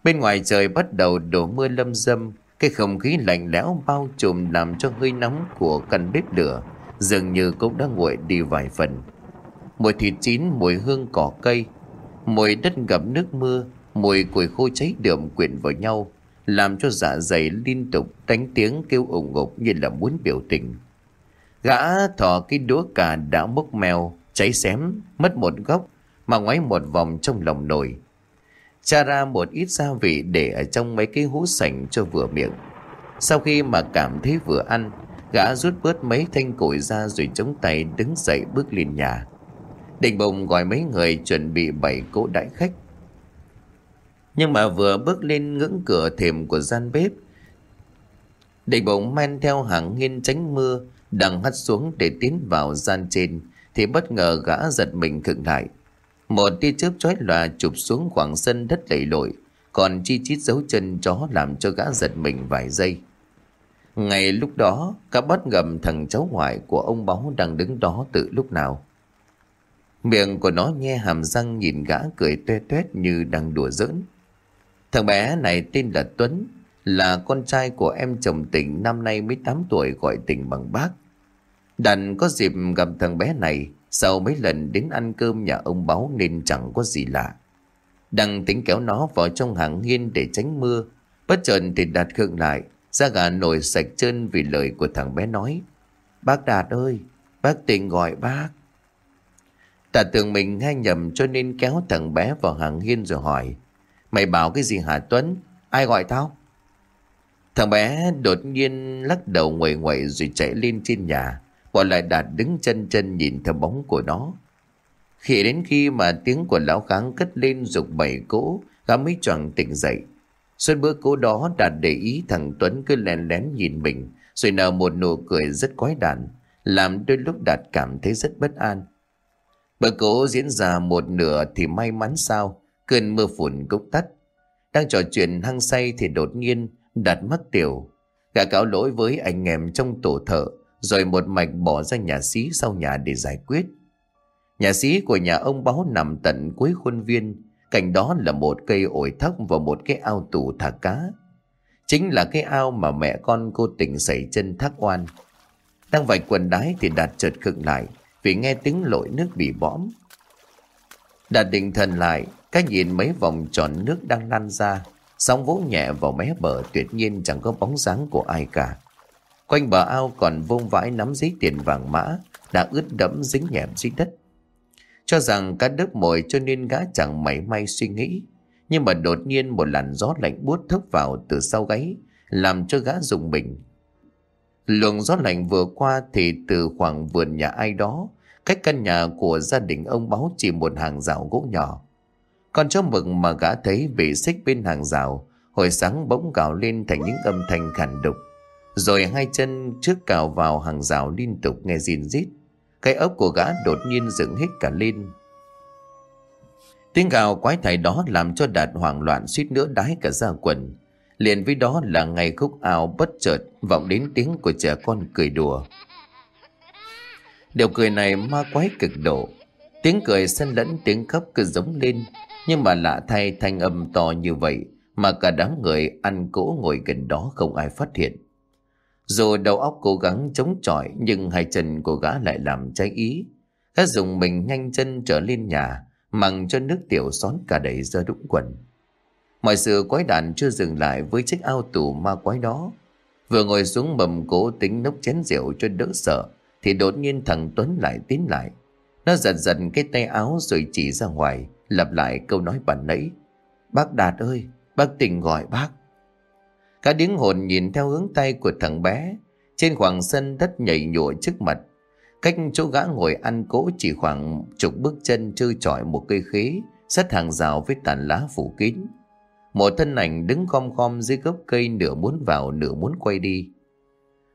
Bên ngoài trời bắt đầu đổ mưa lâm dâm, cái không khí lạnh lẽo bao trùm làm cho hơi nóng của căn bếp lửa dường như cũng đã nguội đi vài phần. Mùi thịt chín, mùi hương cỏ cây, mùi đất ngập nước mưa, mùi củi khô cháy đượm quyện vào nhau, làm cho dạ dày liên tục đánh tiếng kêu ủng ngục như là muốn biểu tình. Gã thỏ cái đũa cà đã mốc mèo, cháy xém, mất một góc, mà ngoáy một vòng trong lòng nồi. Cha ra một ít gia vị để ở trong mấy cái hũ sành cho vừa miệng. Sau khi mà cảm thấy vừa ăn, gã rút bớt mấy thanh củi ra rồi chống tay đứng dậy bước lên nhà. Định bụng gọi mấy người chuẩn bị bảy cỗ đãi khách. Nhưng mà vừa bước lên ngưỡng cửa thềm của gian bếp, Định bụng men theo hàng nghiên tránh mưa, đang hắt xuống để tiến vào gian trên, thì bất ngờ gã giật mình khựng lại. Một tia chớp chói lòa chụp xuống khoảng sân đất lầy lội, còn chi chít dấu chân chó làm cho gã giật mình vài giây. ngay lúc đó, cả bắt ngầm thằng cháu ngoại của ông Báu đang đứng đó từ lúc nào. Miệng của nó nghe hàm răng nhìn gã cười tuê tuét như đang đùa giỡn. Thằng bé này tên là Tuấn, là con trai của em chồng tỉnh năm nay mới 8 tuổi gọi tỉnh bằng bác. Đàn có dịp gặp thằng bé này, sau mấy lần đến ăn cơm nhà ông báo nên chẳng có gì lạ. Đằng tính kéo nó vào trong hàng hiên để tránh mưa, bất chợt thì đạt khựng lại, da gà nổi sạch chân vì lời của thằng bé nói. Bác Đạt ơi, bác tình gọi bác. Đạt tưởng mình nghe nhầm cho nên kéo thằng bé vào hàng hiên rồi hỏi. Mày bảo cái gì hả Tuấn? Ai gọi tao? Thằng bé đột nhiên lắc đầu nguậy nguậy rồi chạy lên trên nhà. Bỏ lại Đạt đứng chân chân nhìn theo bóng của nó. Khi đến khi mà tiếng của lão kháng cất lên dục bảy cỗ, gã mới choàng tỉnh dậy. Suốt bữa cố đó Đạt để ý thằng Tuấn cứ lén lén nhìn mình, rồi nở một nụ cười rất quái đản, làm đôi lúc Đạt cảm thấy rất bất an. Bữa cố diễn ra một nửa thì may mắn sao, cơn mưa phùn cũng tắt. Đang trò chuyện hăng say thì đột nhiên Đạt mất tiểu. Gã cáo lỗi với anh em trong tổ thợ, rồi một mạch bỏ ra nhà sĩ sau nhà để giải quyết. Nhà sĩ của nhà ông báo nằm tận cuối khuôn viên, Cạnh đó là một cây ổi thóc và một cái ao tủ thả cá. Chính là cái ao mà mẹ con cô tình xảy chân thác oan. Đang vạch quần đái thì Đạt chợt khựng lại vì nghe tiếng lội nước bị bõm. Đạt định thần lại, cách nhìn mấy vòng tròn nước đang lan ra, sóng vỗ nhẹ vào mé bờ tuyệt nhiên chẳng có bóng dáng của ai cả. Quanh bờ ao còn vông vãi nắm giấy tiền vàng mã, đã ướt đẫm dính nhẹm dưới đất. Cho rằng cá đớp mồi cho nên gã chẳng mảy may suy nghĩ. Nhưng mà đột nhiên một làn gió lạnh buốt thốc vào từ sau gáy, làm cho gã dùng mình. Luồng gió lạnh vừa qua thì từ khoảng vườn nhà ai đó, cách căn nhà của gia đình ông báo chỉ một hàng rào gỗ nhỏ. còn chó mực mà gã thấy bị xích bên hàng rào, hồi sáng bỗng gào lên thành những âm thanh khản đục. Rồi hai chân trước cào vào hàng rào liên tục nghe rìn rít. Cái ốc của gã đột nhiên dựng hết cả lên. Tiếng gào quái thải đó làm cho Đạt hoảng loạn suýt nữa đái cả ra quần. Liền với đó là ngày khúc ảo bất chợt vọng đến tiếng của trẻ con cười đùa. Điều cười này ma quái cực độ. Tiếng cười xen lẫn tiếng khóc cứ giống lên. Nhưng mà lạ thay thanh âm to như vậy mà cả đám người ăn cỗ ngồi gần đó không ai phát hiện. Dù đầu óc cố gắng chống chọi nhưng hai chân của gã lại làm trái ý. Gã dùng mình nhanh chân trở lên nhà, mằng cho nước tiểu xón cả đầy ra đũng quần. Mọi sự quái đản chưa dừng lại với chiếc ao tù ma quái đó. Vừa ngồi xuống mầm cố tính nốc chén rượu cho đỡ sợ, thì đột nhiên thằng Tuấn lại tiến lại. Nó giật giật cái tay áo rồi chỉ ra ngoài, lặp lại câu nói bản nãy. Bác Đạt ơi, bác tình gọi bác. Cả điếng hồn nhìn theo hướng tay của thằng bé. Trên khoảng sân đất nhảy nhụa trước mặt. Cách chỗ gã ngồi ăn cỗ chỉ khoảng chục bước chân chơi trọi một cây khế, sắt hàng rào với tàn lá phủ kín. Một thân ảnh đứng khom khom dưới gốc cây nửa muốn vào nửa muốn quay đi.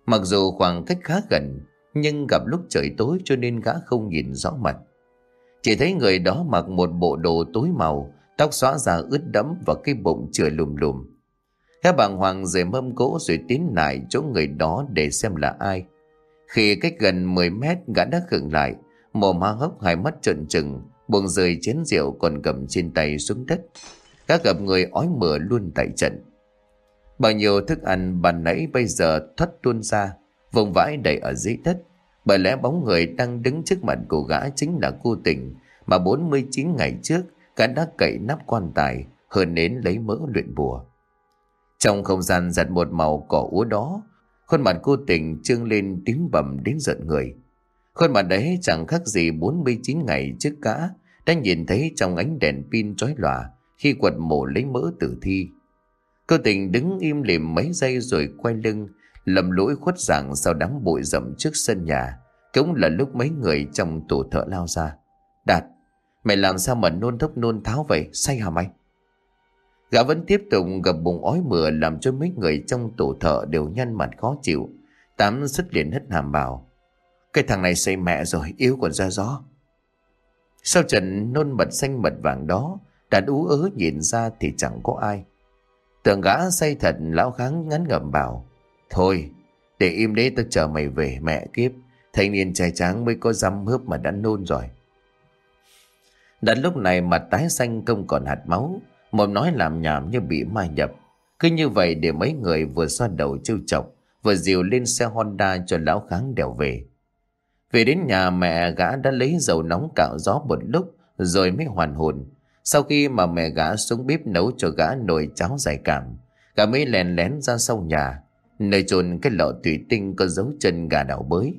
Mặc dù khoảng cách khá gần, nhưng gặp lúc trời tối cho nên gã không nhìn rõ mặt. Chỉ thấy người đó mặc một bộ đồ tối màu, tóc xóa ra ướt đẫm và cái bụng chừa lùm lùm. Gã bàng hoàng rời mâm gỗ rồi tiến lại chỗ người đó để xem là ai. Khi cách gần 10 mét gã đã khựng lại, mồm há hốc hai mắt trợn trừng, buông rơi chén rượu còn cầm trên tay xuống đất. Các gặp người ói mửa luôn tại trận. Bao nhiêu thức ăn bàn nãy bây giờ thoát tuôn ra, vùng vãi đầy ở dưới đất. Bởi lẽ bóng người đang đứng trước mặt của gã chính là cô tình mà 49 ngày trước gã đã cậy nắp quan tài hơn nến lấy mỡ luyện bùa. Trong không gian giặt một màu cỏ úa đó, khuôn mặt cô tình trương lên tím bầm đến giận người. Khuôn mặt đấy chẳng khác gì 49 ngày trước cả đã nhìn thấy trong ánh đèn pin chói lòa khi quật mổ lấy mỡ tử thi. Cô tình đứng im lìm mấy giây rồi quay lưng, lầm lỗi khuất dạng sau đám bụi rậm trước sân nhà. Cũng là lúc mấy người trong tổ thợ lao ra. Đạt, mày làm sao mà nôn thốc nôn tháo vậy, say hả mày? Gã vẫn tiếp tục gặp bụng ói mửa làm cho mấy người trong tổ thợ đều nhăn mặt khó chịu. Tám xuất liền hất hàm bảo. Cái thằng này say mẹ rồi, yếu còn ra gió. Sau trận nôn mật xanh mật vàng đó, đàn ú ớ nhìn ra thì chẳng có ai. Tưởng gã say thật lão kháng ngắn ngầm bảo. Thôi, để im đấy tao chờ mày về mẹ kiếp. Thanh niên trai tráng mới có dăm hớp mà đã nôn rồi. Đặt lúc này mặt tái xanh không còn hạt máu, Mồm nói làm nhảm như bị ma nhập. Cứ như vậy để mấy người vừa xoa đầu trêu chọc, vừa dìu lên xe Honda cho lão kháng đèo về. Về đến nhà mẹ gã đã lấy dầu nóng cạo gió một lúc rồi mới hoàn hồn. Sau khi mà mẹ gã xuống bếp nấu cho gã nồi cháo dài cảm, gã mới lèn lén ra sau nhà, nơi chôn cái lọ thủy tinh có dấu chân gà đảo bới.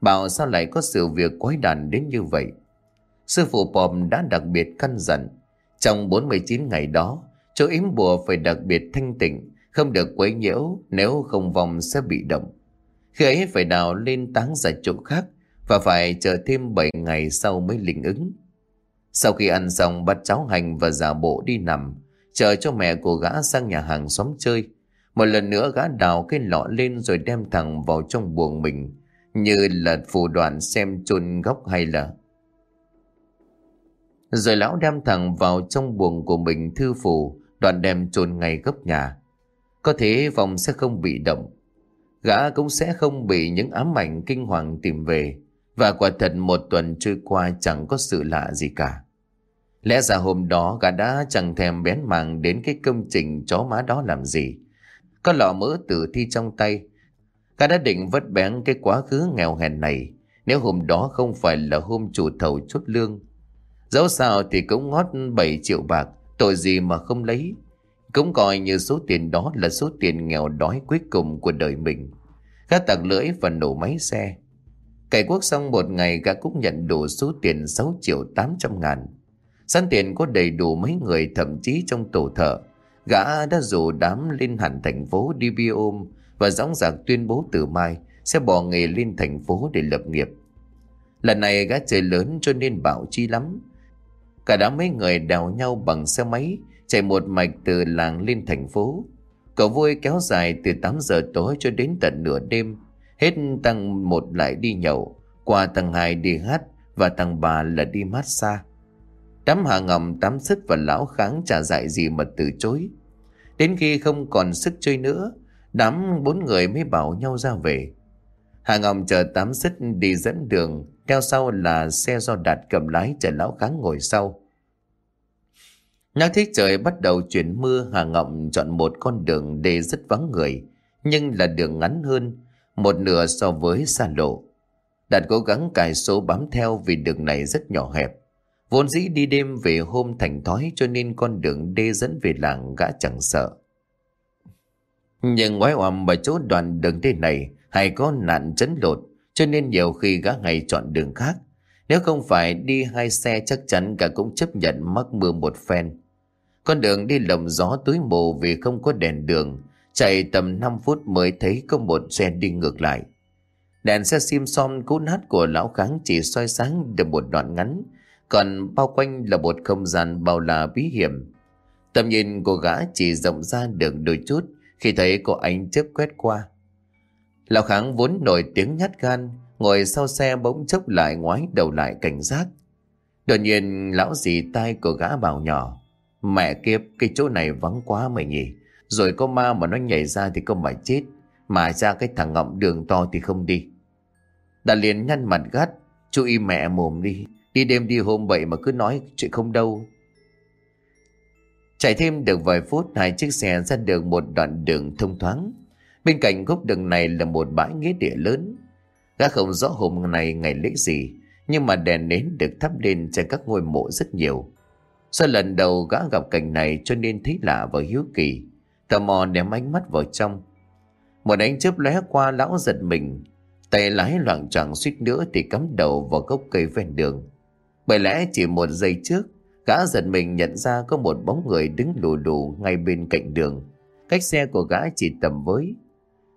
Bảo sao lại có sự việc quái đàn đến như vậy? Sư phụ Pòm đã đặc biệt căn dặn trong 49 ngày đó, chỗ yếm bùa phải đặc biệt thanh tịnh, không được quấy nhiễu nếu không vòng sẽ bị động. Khi ấy phải đào lên táng ra chỗ khác và phải chờ thêm 7 ngày sau mới linh ứng. Sau khi ăn xong bắt cháu hành và giả bộ đi nằm, chờ cho mẹ của gã sang nhà hàng xóm chơi. Một lần nữa gã đào cái lọ lên rồi đem thẳng vào trong buồng mình, như là phù đoạn xem chôn góc hay là rồi lão đem thẳng vào trong buồng của mình thư phủ, đoạn đem chôn ngay gấp nhà. Có thế vòng sẽ không bị động. Gã cũng sẽ không bị những ám ảnh kinh hoàng tìm về. Và quả thật một tuần trôi qua chẳng có sự lạ gì cả. Lẽ ra hôm đó gã đã chẳng thèm bén màng đến cái công trình chó má đó làm gì. Có lọ mỡ tử thi trong tay. Gã đã định vất bén cái quá khứ nghèo hèn này. Nếu hôm đó không phải là hôm chủ thầu chốt lương Dẫu sao thì cũng ngót 7 triệu bạc, tội gì mà không lấy. Cũng coi như số tiền đó là số tiền nghèo đói cuối cùng của đời mình. Gã tặng lưỡi và nổ máy xe. Cải quốc xong một ngày gã cũng nhận đủ số tiền 6 triệu 800 ngàn. Sẵn tiền có đầy đủ mấy người thậm chí trong tổ thợ. Gã đã rủ đám lên hẳn thành phố đi bia ôm và dõng dạc tuyên bố từ mai sẽ bỏ nghề lên thành phố để lập nghiệp. Lần này gã trời lớn cho nên bảo chi lắm. Cả đám mấy người đào nhau bằng xe máy, Chạy một mạch từ làng lên thành phố. Cậu vui kéo dài từ 8 giờ tối cho đến tận nửa đêm, Hết tầng 1 lại đi nhậu, Qua tầng 2 đi hát Và tầng 3 là đi mát xa. Đám hạ ngầm tám sức và lão kháng trả dạy gì mà từ chối. Đến khi không còn sức chơi nữa, Đám bốn người mới bảo nhau ra về. Hạ Ngọc chờ tám xích đi dẫn đường, theo sau là xe do đạt cầm lái chờ lão kháng ngồi sau. Nhắc thích trời bắt đầu chuyển mưa Hà Ngọng chọn một con đường để rất vắng người, Nhưng là đường ngắn hơn, Một nửa so với xa lộ Đạt cố gắng cài số bám theo vì đường này rất nhỏ hẹp Vốn dĩ đi đêm về hôm thành thói cho nên con đường đê dẫn về làng gã chẳng sợ. Nhưng ngoái oằm ở chỗ đoạn đường đê này hay có nạn chấn lột cho nên nhiều khi gã ngày chọn đường khác. Nếu không phải đi hai xe chắc chắn gã cũng chấp nhận mắc mưa một phen. Con đường đi lồng gió túi mù vì không có đèn đường, chạy tầm 5 phút mới thấy có một xe đi ngược lại. Đèn xe sim som cũ nát của lão kháng chỉ soi sáng được một đoạn ngắn, còn bao quanh là một không gian bao la bí hiểm. Tầm nhìn của gã chỉ rộng ra được đôi chút khi thấy có ánh chớp quét qua. Lão Kháng vốn nổi tiếng nhát gan, ngồi sau xe bỗng chốc lại ngoái đầu lại cảnh giác. Đột nhiên lão dì tay của gã bảo nhỏ, mẹ kiếp cái chỗ này vắng quá mày nhỉ, rồi có ma mà nó nhảy ra thì có phải chết, mà ra cái thằng ngậm đường to thì không đi. Đã liền nhăn mặt gắt Chú im mẹ mồm đi Đi đêm đi hôm vậy mà cứ nói chuyện không đâu Chạy thêm được vài phút Hai chiếc xe ra được một đoạn đường thông thoáng Bên cạnh gốc đường này là một bãi nghĩa địa lớn. Gã không rõ hôm nay ngày lễ gì, Nhưng mà đèn nến được thắp lên trên các ngôi mộ rất nhiều. Do lần đầu gã gặp cảnh này cho nên thấy lạ và hiếu kỳ, Tò mò ném ánh mắt vào trong. Một ánh chớp lóe qua lão giật mình, Tay lái loạn choạng suýt nữa thì cắm đầu vào gốc cây ven đường. Bởi lẽ chỉ một giây trước, Gã giật mình nhận ra có một bóng người đứng lù lù ngay bên cạnh đường. Cách xe của gã chỉ tầm với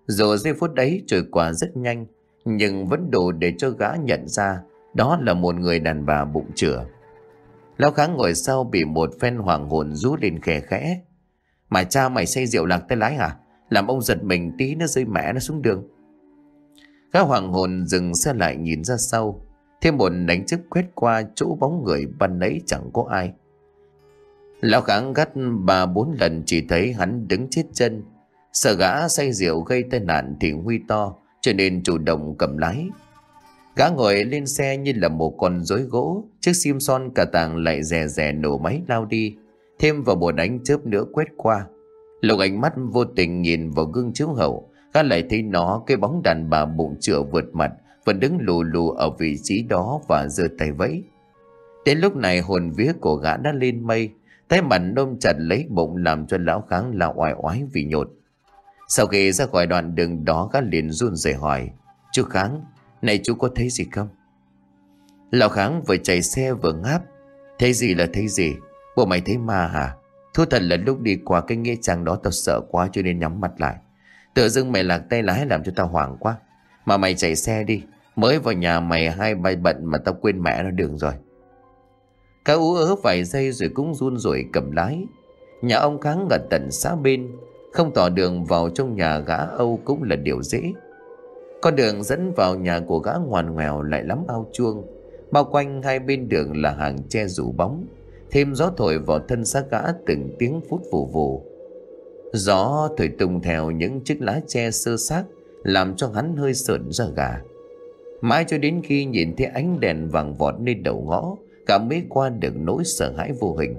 dù giây phút đấy trôi qua rất nhanh, Nhưng vẫn đủ để cho gã nhận ra Đó là một người đàn bà bụng chửa. Lão kháng ngồi sau bị một phen hoàng hồn rú lên khẽ khẽ. Mà cha mày say rượu lạc tay lái hả? Làm ông giật mình tí nó rơi mẹ nó xuống đường. Gã hoàng hồn dừng xe lại nhìn ra sau, Thêm một đánh chớp quét qua chỗ bóng người ban nấy chẳng có ai. Lão kháng gắt ba bốn lần chỉ thấy hắn đứng chết chân Sợ gã say rượu gây tai nạn thì nguy to, Cho nên chủ động cầm lái. Gã ngồi lên xe như là một con rối gỗ, Chiếc sim son cả tàng lại rè rè nổ máy lao đi, Thêm vào một đánh chớp nữa quét qua. Lục ánh mắt vô tình nhìn vào gương chiếu hậu, Gã lại thấy nó, cái bóng đàn bà bụng chữa vượt mặt, Vẫn đứng lù lù ở vị trí đó và giơ tay vẫy. Đến lúc này hồn vía của gã đã lên mây, Tay mặt nôm chặt lấy bụng làm cho lão kháng là oai oái vì nhột. Sau khi ra khỏi đoạn đường đó, gã liền run rẩy hỏi, Chú kháng, này chú có thấy gì không? Lão kháng vừa chạy xe vừa ngáp, Thấy gì là thấy gì? Bộ mày thấy ma hả? Thú thật là lúc đi qua cái nghĩa trang đó tao sợ quá cho nên nhắm mặt lại. Tự dưng mày lạc tay lái làm cho tao hoảng quá. Mà mày chạy xe đi, Mới vào nhà mày hai bay bận mà tao quên mẹ nó đường rồi. Cá ú ớ vài giây rồi cũng run rồi cầm lái. Nhà ông kháng ở tận xã bên không tỏ đường vào trong nhà gã Âu cũng là điều dễ. Con đường dẫn vào nhà của gã ngoằn ngoèo lại lắm ao chuông. Bao quanh hai bên đường là hàng che rủ bóng. Thêm gió thổi vào thân xác gã từng tiếng phút vù vù. Gió thổi tung theo những chiếc lá che sơ xác, Làm cho hắn hơi sợn ra gà. Mãi cho đến khi nhìn thấy ánh đèn vàng vọt lên đầu ngõ Cả mới qua được nỗi sợ hãi vô hình.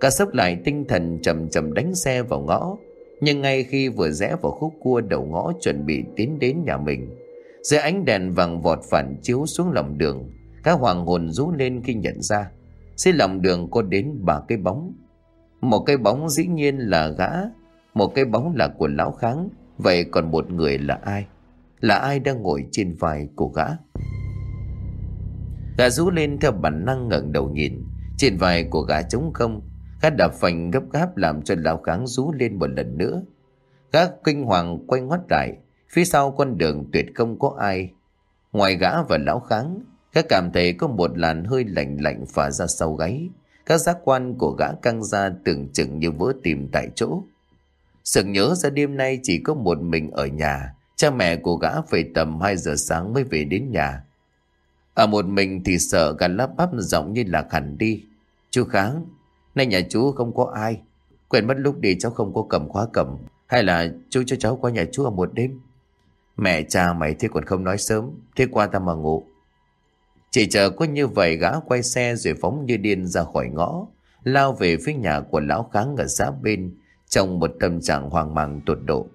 Cả sốc lại tinh thần chậm chậm đánh xe vào ngõ. Nhưng ngay khi vừa rẽ vào khúc cua đầu ngõ chuẩn bị tiến đến nhà mình, Dưới ánh đèn vàng vọt phản chiếu xuống lòng đường, Các hoàng hồn rú lên khi nhận ra Dưới lòng đường có đến ba cái bóng. Một cái bóng dĩ nhiên là gã, một cái bóng là của lão kháng. Vậy còn một người là ai? Là ai đang ngồi trên vai của gã? Gã rú lên theo bản năng ngẩng đầu nhìn, Trên vai của gã trống không. Gã đạp phành gấp gáp làm cho lão kháng rú lên một lần nữa. Gã kinh hoàng quay ngoắt lại, Phía sau con đường tuyệt không có ai. Ngoài gã và lão kháng, Gã cảm thấy có một làn hơi lạnh lạnh phả ra sau gáy. Các giác quan của gã căng ra tưởng chừng như vỡ tìm tại chỗ. Sự nhớ ra đêm nay chỉ có một mình ở nhà, Cha mẹ của gã phải tầm 2 giờ sáng mới về đến nhà. Ở một mình thì sợ gã lắp bắp giọng như lạc hẳn đi. Chú Kháng Nay nhà chú không có ai. Quên mất lúc đi cháu không có cầm khóa cầm. Hay là chú cho cháu qua nhà chú ở một đêm. Mẹ cha mày thế còn không nói sớm. Thế qua ta mà ngủ. Chỉ chờ có như vậy gã quay xe rồi phóng như điên ra khỏi ngõ. Lao về phía nhà của lão kháng ở xã bên trong một tâm trạng hoang mang tột độ.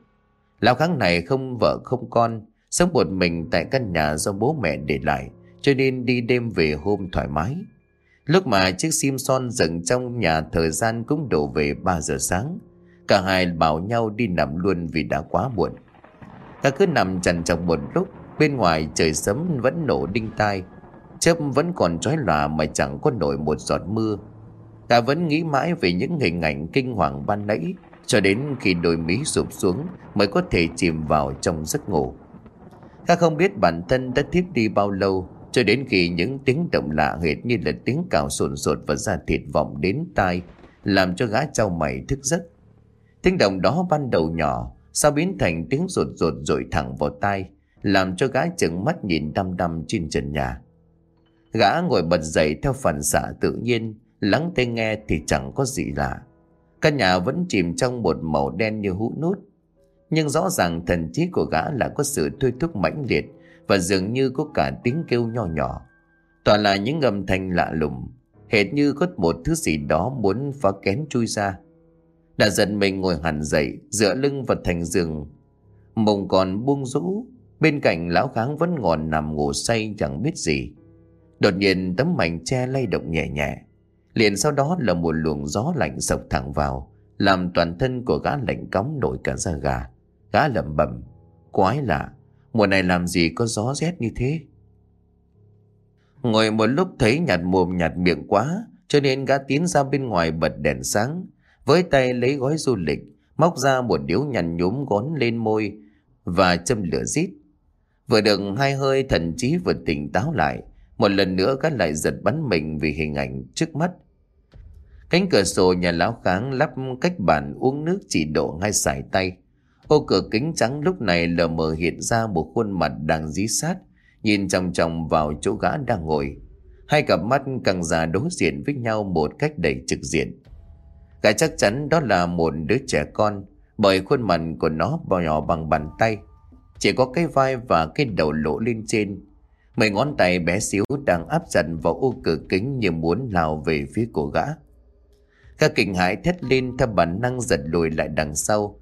Lão kháng này không vợ không con, sống một mình tại căn nhà do bố mẹ để lại, cho nên đi đêm về hôm thoải mái. Lúc mà chiếc sim son dựng trong nhà thời gian cũng đổ về 3 giờ sáng. Cả hai bảo nhau đi nằm luôn vì đã quá muộn. Ta cứ nằm chằn chọc một lúc, bên ngoài trời sấm vẫn nổ đinh tai. Chớp vẫn còn trói lòa mà chẳng có nổi một giọt mưa. Ta vẫn nghĩ mãi về những hình ảnh kinh hoàng ban nãy cho đến khi đôi mí sụp xuống mới có thể chìm vào trong giấc ngủ. Ta không biết bản thân đã thiếp đi bao lâu cho đến khi những tiếng động lạ hệt như là tiếng cào sồn sột và da thịt vọng đến tai, làm cho gã trao mày thức giấc. Tiếng động đó ban đầu nhỏ, sau biến thành tiếng rột rột rội thẳng vào tai, làm cho gã chừng mắt nhìn đăm đăm trên trần nhà. Gã ngồi bật dậy theo phản xạ tự nhiên, lắng tai nghe thì chẳng có gì lạ. Căn nhà vẫn chìm trong một màu đen như hũ nút. Nhưng rõ ràng thần trí của gã là có sự thôi thúc mãnh liệt và dường như có cả tiếng kêu nho nhỏ. Toàn là những âm thanh lạ lùng, hệt như có một thứ gì đó muốn phá kén chui ra. Đã giận mình ngồi hẳn dậy, dựa lưng vào thành giường. Mông còn buông rũ, bên cạnh lão kháng vẫn ngọn nằm ngủ say chẳng biết gì. Đột nhiên tấm mảnh che lay động nhẹ nhẹ. Liền sau đó là một luồng gió lạnh sộc thẳng vào, làm toàn thân của gã lạnh cóng nổi cả da gà. Gã lẩm bẩm, quái lạ, mùa này làm gì có gió rét như thế? Ngồi một lúc thấy nhạt mồm nhạt miệng quá, cho nên gã tiến ra bên ngoài bật đèn sáng, với tay lấy gói du lịch, móc ra một điếu nhằn nhúm gón lên môi và châm lửa rít. Vừa được hai hơi thần trí vừa tỉnh táo lại, một lần nữa gã lại giật bắn mình vì hình ảnh trước mắt. Cánh cửa sổ nhà lão kháng lắp cách bàn uống nước chỉ độ ngay sải tay. Ô cửa kính trắng lúc này lờ mờ hiện ra một khuôn mặt đang dí sát, nhìn chòng chòng vào chỗ gã đang ngồi. Hai cặp mắt càng già đối diện với nhau một cách đầy trực diện. Gã chắc chắn đó là một đứa trẻ con, bởi khuôn mặt của nó bao nhỏ bằng bàn tay. Chỉ có cái vai và cái đầu lỗ lên trên. Mấy ngón tay bé xíu đang áp dần vào ô cửa kính như muốn lao về phía của gã. Gã kinh hãi thét lên theo bản năng giật lùi lại đằng sau.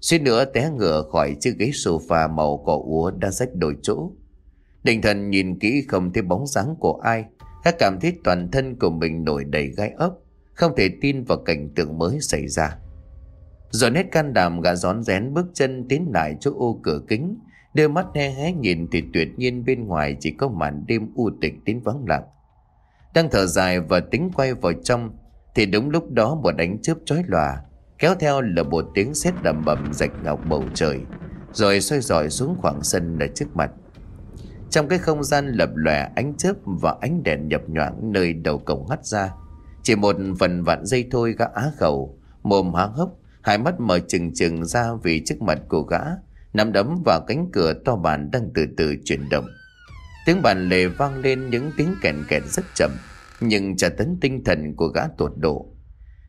Suýt nữa té ngựa khỏi chiếc ghế sofa màu cỏ úa đã rách đổi chỗ. Định thần nhìn kỹ không thấy bóng dáng của ai. Gã cảm thấy toàn thân của mình nổi đầy gai ốc. Không thể tin vào cảnh tượng mới xảy ra. Rồi hết can đảm, gã rón rén bước chân tiến lại chỗ ô cửa kính. Đưa mắt he hé nhìn thì tuyệt nhiên bên ngoài chỉ có màn đêm u tịch đến vắng lặng. Đang thở dài và tính quay vào trong, thì đúng lúc đó một đánh chớp chói lòa Kéo theo là một tiếng sét đầm bầm rạch ngọc bầu trời, Rồi xoay dọi xuống khoảng sân ở trước mặt. Trong cái không gian lập lòe ánh chớp và ánh đèn nhập nhoảng nơi đầu cổng hắt ra, Chỉ một phần vạn giây thôi gã á khẩu, Mồm há hốc, Hai mắt mở trừng trừng ra vì trước mặt của gã, Nắm đấm vào cánh cửa to bản đang từ từ chuyển động. Tiếng bàn lề vang lên những tiếng kèn kẹt rất chậm, Nhưng trả tấn tinh thần của gã tột độ.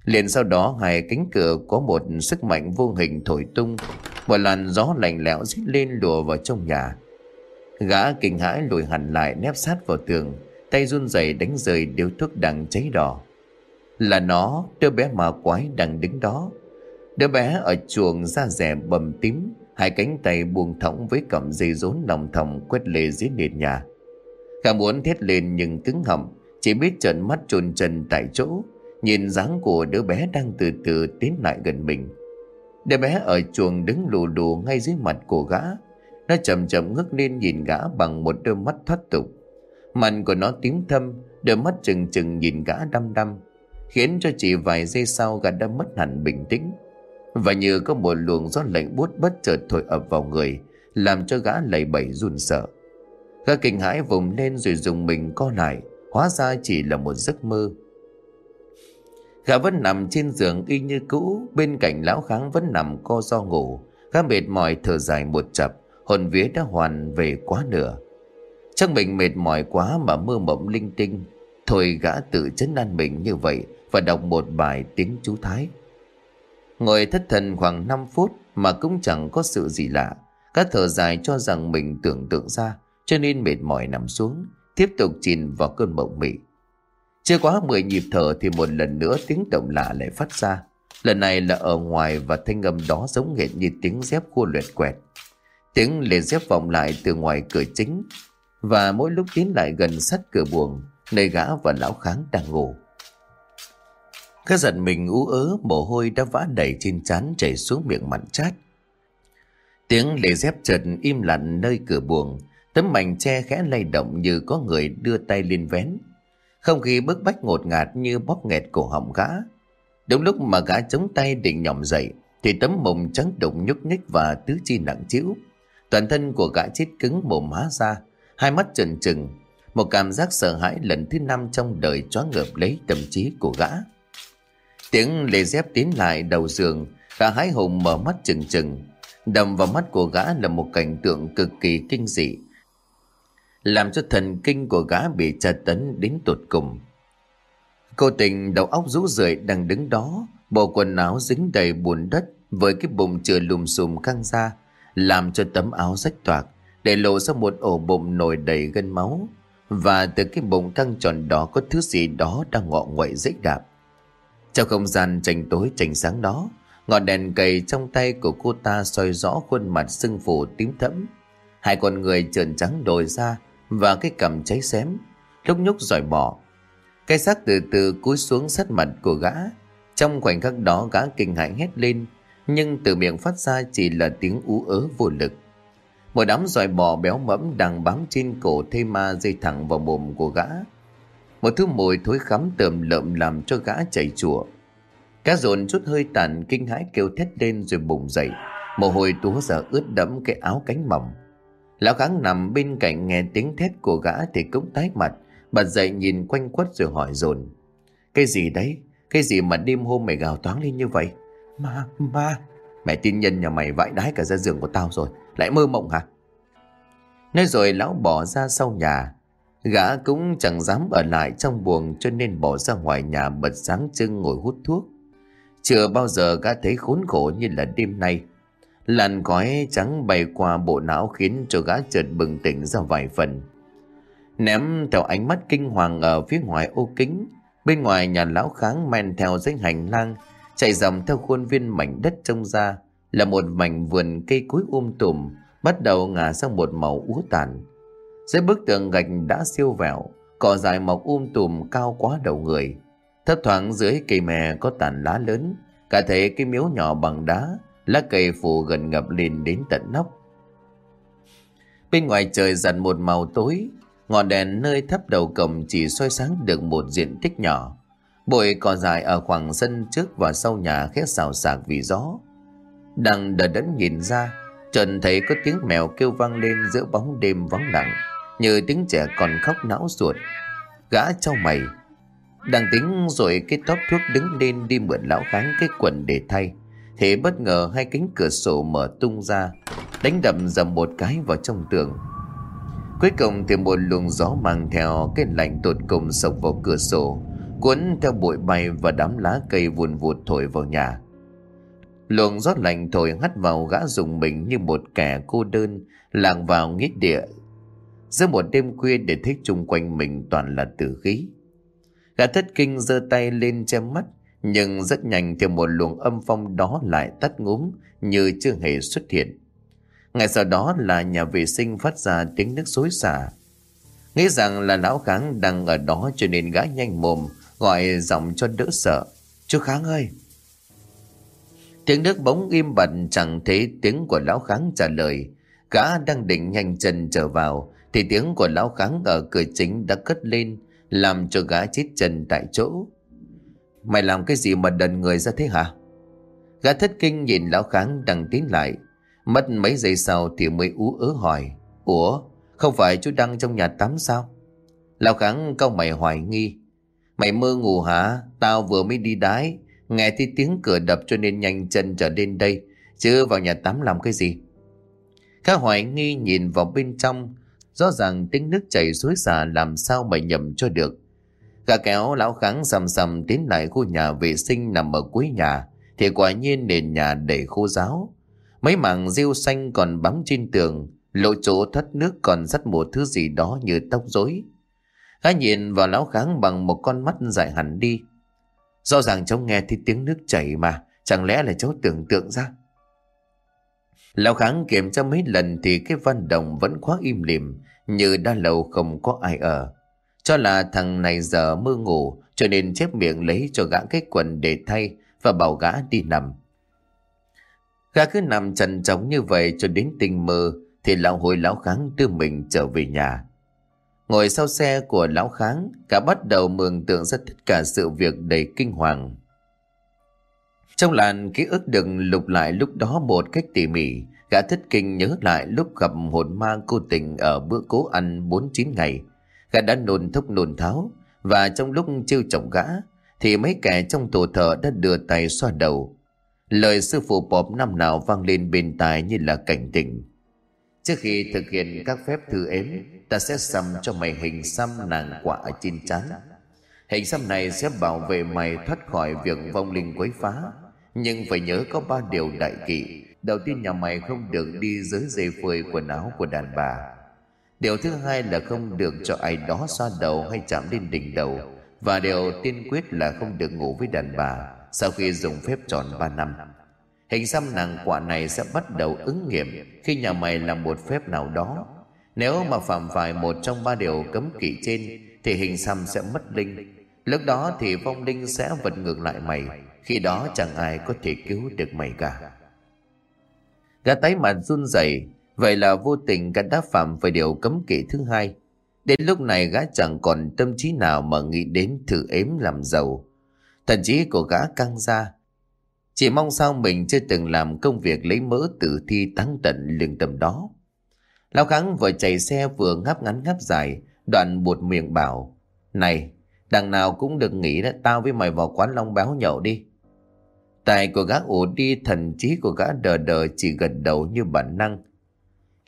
Liền sau đó hai cánh cửa có một sức mạnh vô hình thổi tung Một làn gió lạnh lẽo rít lên lùa vào trong nhà. Gã kinh hãi lùi hẳn lại nép sát vào tường Tay run rẩy đánh rơi điếu thuốc đang cháy đỏ. Là nó, đứa bé ma quái đang đứng đó. Đứa bé ở chuồng da rẻ bầm tím Hai cánh tay buông thõng với cọng dây rốn lòng thòng quét lê dưới nền nhà. Gã muốn thét lên nhưng cứng họng Chỉ biết trợn mắt trồn chân tại chỗ. Nhìn dáng của đứa bé đang từ từ tiến lại gần mình. Đứa bé ở chuồng đứng lù lù ngay dưới mặt của gã. Nó chậm chậm ngước lên nhìn gã bằng một đôi mắt thoát tục. Mặt của nó tím thâm, Đôi mắt trừng trừng nhìn gã đăm đăm, Khiến cho chỉ vài giây sau gã đã mất hẳn bình tĩnh. Và như có một luồng gió lạnh buốt bất chợt thổi ập vào người, Làm cho gã lầy bẩy run sợ. Gã kinh hãi vùng lên rồi dùng mình co lại, Hóa ra chỉ là một giấc mơ. Gã vẫn nằm trên giường y như cũ, Bên cạnh lão kháng vẫn nằm co do ngủ. Gã mệt mỏi thở dài một chập, Hồn vía đã hoàn về quá nửa. Chắc mình mệt mỏi quá mà mơ mộng linh tinh. Thôi gã tự chấn an mình như vậy Và đọc một bài tiếng chú Thái. Ngồi thất thần khoảng 5 phút Mà cũng chẳng có sự gì lạ. Gã thở dài cho rằng mình tưởng tượng ra, Cho nên mệt mỏi nằm xuống, Tiếp tục chìm vào cơn mộng mị chưa quá 10 nhịp thở thì một lần nữa tiếng động lạ lại phát ra. Lần này là ở ngoài và thanh âm đó giống hệt như tiếng dép khua luyện quẹt. Tiếng lề dép vọng lại từ ngoài cửa chính và mỗi lúc tiến lại gần sát cửa buồng nơi gã và lão kháng đang ngủ. Các giận mình ú ớ mồ hôi đã vã đầy trên trán chảy xuống miệng mặn chát. Tiếng lề dép chợt im lặng nơi cửa buồng, tấm mảnh che khẽ lay động như có người đưa tay lên vén. Không khí bức bách ngột ngạt như bóp nghẹt cổ họng gã. Đúng lúc mà gã chống tay định nhỏm dậy, thì tấm mông trắng đụng nhúc nhích và tứ chi nặng trĩu. Toàn thân của gã chết cứng mồm há ra, hai mắt trần trừng. Một cảm giác sợ hãi lần thứ năm trong đời choáng ngợp lấy tâm trí của gã. Tiếng lê dép tiến lại đầu giường, gã hái hùng mở mắt trừng trừng. Đầm vào mắt của gã là một cảnh tượng cực kỳ kinh dị, làm cho thần kinh của gã bị tra tấn đến tột cùng. Cô tình đầu óc rũ rượi đang đứng đó, bộ quần áo dính đầy bùn đất với cái bụng chừa lùm xùm căng ra, làm cho tấm áo rách toạc, để lộ ra một ổ bụng nổi đầy gân máu và từ cái bụng căng tròn đó có thứ gì đó đang ngọ nguậy dễ đạp. Trong không gian tranh tối tranh sáng đó, ngọn đèn cầy trong tay của cô ta soi rõ khuôn mặt sưng phù tím thẫm. Hai con người trợn trắng đồi ra và cái cằm cháy xém, lúc nhúc dòi bỏ. Cái xác từ từ cúi xuống sát mặt của gã. Trong khoảnh khắc đó gã kinh hãi hét lên, nhưng từ miệng phát ra chỉ là tiếng ú ớ vô lực. Một đám dòi bò béo mẫm đang bám trên cổ thê ma dây thẳng vào mồm của gã. Một thứ mùi thối khắm tờm lợm làm cho gã chảy chùa. Cá dồn chút hơi tàn kinh hãi kêu thét lên rồi bùng dậy. Mồ hôi túa giờ ướt đẫm cái áo cánh mỏng. Lão kháng nằm bên cạnh nghe tiếng thét của gã thì cũng tái mặt. Bật dậy nhìn quanh quất rồi hỏi dồn Cái gì đấy? Cái gì mà đêm hôm mày gào toáng lên như vậy? Ma, ma. Mẹ tin nhân nhà mày vãi đái cả ra giường của tao rồi. Lại mơ mộng hả? Nói rồi lão bỏ ra sau nhà. Gã cũng chẳng dám ở lại trong buồng cho nên bỏ ra ngoài nhà bật sáng trưng ngồi hút thuốc. Chưa bao giờ gã thấy khốn khổ như là đêm nay. Làn khói trắng bay qua bộ não khiến cho gã chợt bừng tỉnh ra vài phần. Ném theo ánh mắt kinh hoàng ở phía ngoài ô kính, bên ngoài nhà lão kháng men theo dãy hành lang, chạy dòng theo khuôn viên mảnh đất trông ra là một mảnh vườn cây cối um tùm, bắt đầu ngả sang một màu úa tàn. Dưới bức tường gạch đã siêu vẹo, cỏ dài mọc um tùm cao quá đầu người. Thấp thoáng dưới cây mè có tàn lá lớn, cả thể cái miếu nhỏ bằng đá, lá cây phủ gần ngập lên đến tận nóc. Bên ngoài trời dần một màu tối, ngọn đèn nơi thấp đầu cổng chỉ soi sáng được một diện tích nhỏ. Bụi cỏ dài ở khoảng sân trước và sau nhà khét xào xạc vì gió. Đang đờ đẫn nhìn ra, Trần thấy có tiếng mèo kêu vang lên giữa bóng đêm vắng lặng, như tiếng trẻ còn khóc não ruột. Gã trong mày, đang tính rồi cái tóc thuốc đứng lên đi mượn lão kháng cái quần để thay. Thế bất ngờ hai cánh cửa sổ mở tung ra, đánh đập dầm một cái vào trong tường. Cuối cùng thì một luồng gió mang theo cái lạnh tột cùng sộc vào cửa sổ, cuốn theo bụi bay và đám lá cây vùn vụt thổi vào nhà. Luồng gió lạnh thổi hắt vào gã dùng mình như một kẻ cô đơn, làng vào nghít địa. Giữa một đêm khuya để thích chung quanh mình toàn là tử khí. Gã thất kinh giơ tay lên che mắt, nhưng rất nhanh thì một luồng âm phong đó lại tắt ngúm như chưa hề xuất hiện. Ngày sau đó là nhà vệ sinh phát ra tiếng nước xối xả. Nghĩ rằng là lão kháng đang ở đó cho nên gã nhanh mồm, gọi giọng cho đỡ sợ. Chú Kháng ơi! Tiếng nước bỗng im bặt, chẳng thấy tiếng của lão kháng trả lời. Gã đang định nhanh chân trở vào, thì tiếng của lão kháng ở cửa chính đã cất lên, làm cho gã chết chân tại chỗ. Mày làm cái gì mà đần người ra thế hả? Gã thất kinh nhìn lão kháng đang tiến lại. Mất mấy giây sau thì mới ú ớ hỏi. Ủa, không phải chú đang trong nhà tắm sao? Lão kháng câu mày hoài nghi. Mày mơ ngủ hả? Tao vừa mới đi đái. Nghe thấy tiếng cửa đập cho nên nhanh chân trở lên đây. Chứ vào nhà tắm làm cái gì? Khá hoài nghi nhìn vào bên trong. Rõ ràng tiếng nước chảy suối xả làm sao mày nhầm cho được. Gã kéo lão kháng sầm sầm tiến lại khu nhà vệ sinh nằm ở cuối nhà. Thì quả nhiên nền nhà đầy khô ráo, Mấy mảng rêu xanh còn bám trên tường, lộ chỗ thất nước còn dắt một thứ gì đó như tóc rối. Gã nhìn vào lão kháng bằng một con mắt dài hẳn đi. Rõ ràng cháu nghe thấy tiếng nước chảy mà, chẳng lẽ là cháu tưởng tượng ra. Lão kháng kiểm tra mấy lần thì cái văn đồng vẫn khóa im lìm, như đã lâu không có ai ở. Cho là thằng này giờ mơ ngủ, cho nên chép miệng lấy cho gã cái quần để thay và bảo gã đi nằm. Gã cứ nằm trần trống như vậy cho đến tình mơ thì lão hồi lão kháng đưa mình trở về nhà. Ngồi sau xe của lão kháng, cả bắt đầu mường tượng ra tất cả sự việc đầy kinh hoàng. Trong làn ký ức đừng lục lại lúc đó một cách tỉ mỉ, gã thất kinh nhớ lại lúc gặp hồn ma cô tình ở bữa cố ăn 49 ngày. Gã đã nôn thốc nôn tháo, và trong lúc trêu chọc gã, thì mấy kẻ trong tổ thờ đã đưa tay xoa đầu, Lời sư phụ bóp năm nào vang lên bên tai như là cảnh tỉnh. Trước khi thực hiện các phép thư ếm, ta sẽ xăm cho mày hình xăm nàng quả ở trên trán. Hình xăm này sẽ bảo vệ mày thoát khỏi việc vong linh quấy phá. Nhưng phải nhớ có ba điều đại kỵ. Đầu tiên nhà mày không được đi dưới dây phơi quần áo của đàn bà Điều thứ hai là không được cho ai đó xoa đầu hay chạm lên đỉnh đầu. Và điều tiên quyết là không được ngủ với đàn bà Sau khi dùng phép tròn 3 năm. Hình xăm nàng quả này sẽ bắt đầu ứng nghiệm Khi nhà mày làm một phép nào đó. Nếu mà phạm phải một trong ba điều cấm kỵ trên, Thì hình xăm sẽ mất linh. Lúc đó thì vong linh sẽ vật ngược lại mày. Khi đó chẳng ai có thể cứu được mày cả. Gã tái mặt run rẩy Vậy là vô tình gã đã phạm phải điều cấm kỵ thứ hai. Đến lúc này gã chẳng còn tâm trí nào mà nghĩ đến thử ếm làm giàu. Thần trí của gã căng ra. Chỉ mong sao mình chưa từng làm công việc lấy mỡ tử thi tăng tận lương tâm đó. Lão Kháng vừa chạy xe vừa ngáp ngắn ngáp dài, Đoạn buột miệng bảo, Này, Đằng nào cũng được nghĩ đó, Tao với mày vào quán long báo nhậu đi. Tài của gã ổ đi, thần trí của gã đờ đờ chỉ gật đầu như bản năng.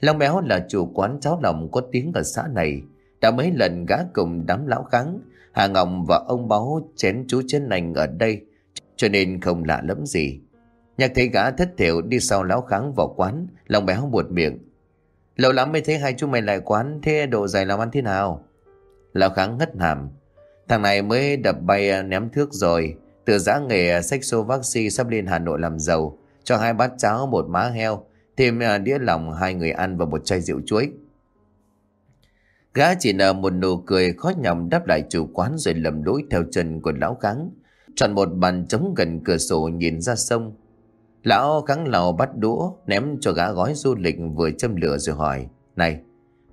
Long béo là chủ quán cháo lòng có tiếng ở xã này. Đã mấy lần gã cùng đám lão kháng, Hà Ngọc và ông báo chén chú chân nành ở đây, Cho nên không lạ lắm gì. Nhạc thấy gã thất thiểu đi sau lão kháng vào quán Long béo buột miệng. Lâu lắm mới thấy hai chú mày lại quán, Thế độ dài làm ăn thế nào? Lão kháng ngất hàm. Thằng này mới đập bay à, ném thước rồi. Từ giã nghề à, sách xô vaccine sắp lên Hà Nội làm giàu. Cho hai bát cháo, một má heo. Thêm à, đĩa lòng hai người ăn và một chai rượu chuối. Gã chỉ nở một nụ cười khó nhọc đáp lại chủ quán rồi lầm lỗi theo chân của lão kháng. Chọn một bàn trống gần cửa sổ nhìn ra sông. Lão kháng lào bắt đũa ném cho gã gói du lịch vừa châm lửa rồi hỏi Này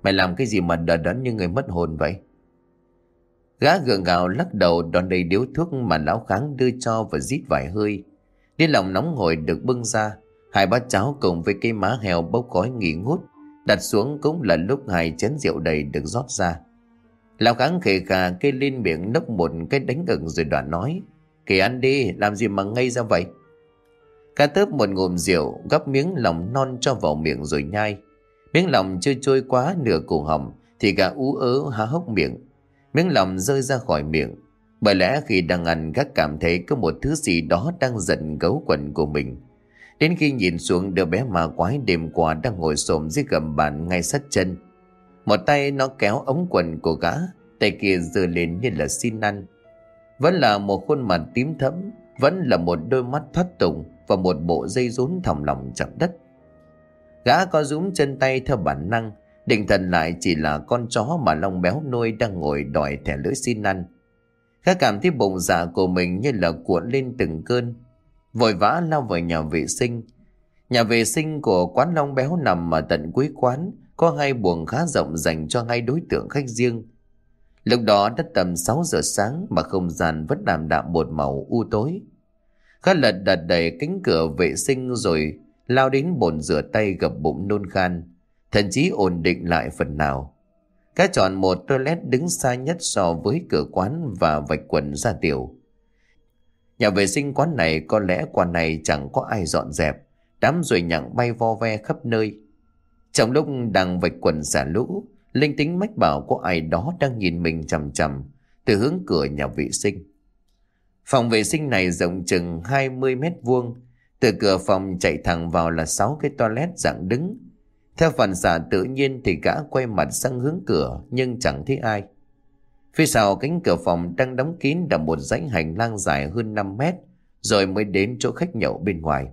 mày làm cái gì mà đờ đẫn như người mất hồn vậy? Gã gượng gạo lắc đầu đón đầy điếu thuốc mà lão kháng đưa cho và rít vài hơi. Đi lòng nóng hổi được bưng ra, hai bát cháo cùng với cây má heo bốc khói nghỉ ngút, đặt xuống cũng là lúc hai chén rượu đầy được rót ra. Lão kháng khề khà cây lên miệng nốc một cái đánh ửng rồi đoạn nói, kể ăn đi, làm gì mà ngây ra vậy? Cá tớp một ngụm rượu, gắp miếng lòng non cho vào miệng rồi nhai. Miếng lòng chưa trôi quá nửa cổ họng, thì gà ú ớ há hốc miệng miếng lòng rơi ra khỏi miệng. Bởi lẽ khi đang ăn gác cảm thấy có một thứ gì đó đang giận gấu quần của mình. Đến khi nhìn xuống đứa bé ma quái đêm qua đang ngồi xổm dưới gầm bàn ngay sát chân. Một tay nó kéo ống quần của gã, tay kia giơ lên như là xin ăn. Vẫn là một khuôn mặt tím thẫm, vẫn là một đôi mắt thoát tục và một bộ dây rốn thòng lòng chặt đất. Gã có rúm chân tay theo bản năng, Định thần lại chỉ là con chó mà Long béo nuôi đang ngồi đòi thẻ lưỡi xin ăn. gã cảm thấy bụng dạ của mình như là cuộn lên từng cơn. Vội vã lao vào nhà vệ sinh. Nhà vệ sinh của quán Long béo nằm ở tận cuối quán, có hai buồng khá rộng dành cho hai đối tượng khách riêng. Lúc đó đã tầm 6 giờ sáng mà không gian vẫn đàm đạm một màu u tối. Khá lật đặt đầy cánh cửa vệ sinh rồi lao đến bồn rửa tay gập bụng nôn khan thậm chí ổn định lại phần nào. Cá chọn một toilet đứng xa nhất so với cửa quán và vạch quần ra tiểu. Nhà vệ sinh quán này có lẽ quán này chẳng có ai dọn dẹp, đám ruồi nhặng bay vo ve khắp nơi. Trong lúc đang vạch quần xả lũ, linh tính mách bảo có ai đó đang nhìn mình chằm chằm từ hướng cửa nhà vệ sinh. Phòng vệ sinh này rộng chừng 20 mét vuông, từ cửa phòng chạy thẳng vào là 6 cái toilet dạng đứng, theo phản xạ tự nhiên thì gã quay mặt sang hướng cửa nhưng chẳng thấy ai. Phía sau cánh cửa phòng đang đóng kín là một dãy hành lang dài hơn 5 mét, rồi mới đến chỗ khách nhậu bên ngoài.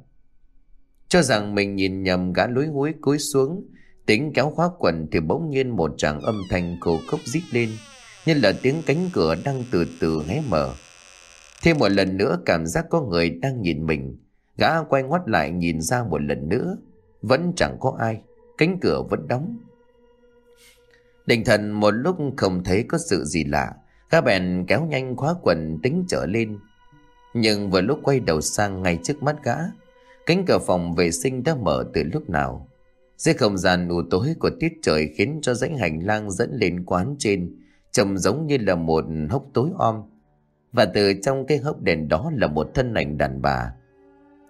Cho rằng mình nhìn nhầm gã lối húi cúi xuống tính kéo khóa quần thì bỗng nhiên một tràng âm thanh cổ khốc rít lên, như là tiếng cánh cửa đang từ từ hé mở. Thêm một lần nữa cảm giác có người đang nhìn mình, Gã quay ngoắt lại nhìn ra một lần nữa, Vẫn chẳng có ai, cánh cửa vẫn đóng. Định thần một lúc không thấy có sự gì lạ, gã bèn kéo nhanh khóa quần tính trở lên. Nhưng vừa lúc quay đầu sang ngay trước mắt gã, cánh cửa phòng vệ sinh đã mở từ lúc nào. Dưới không gian u tối của tiết trời khiến cho dãy hành lang dẫn lên quán trên trông giống như là một hốc tối om. Và từ trong cái hốc đèn đó là một thân ảnh đàn bà.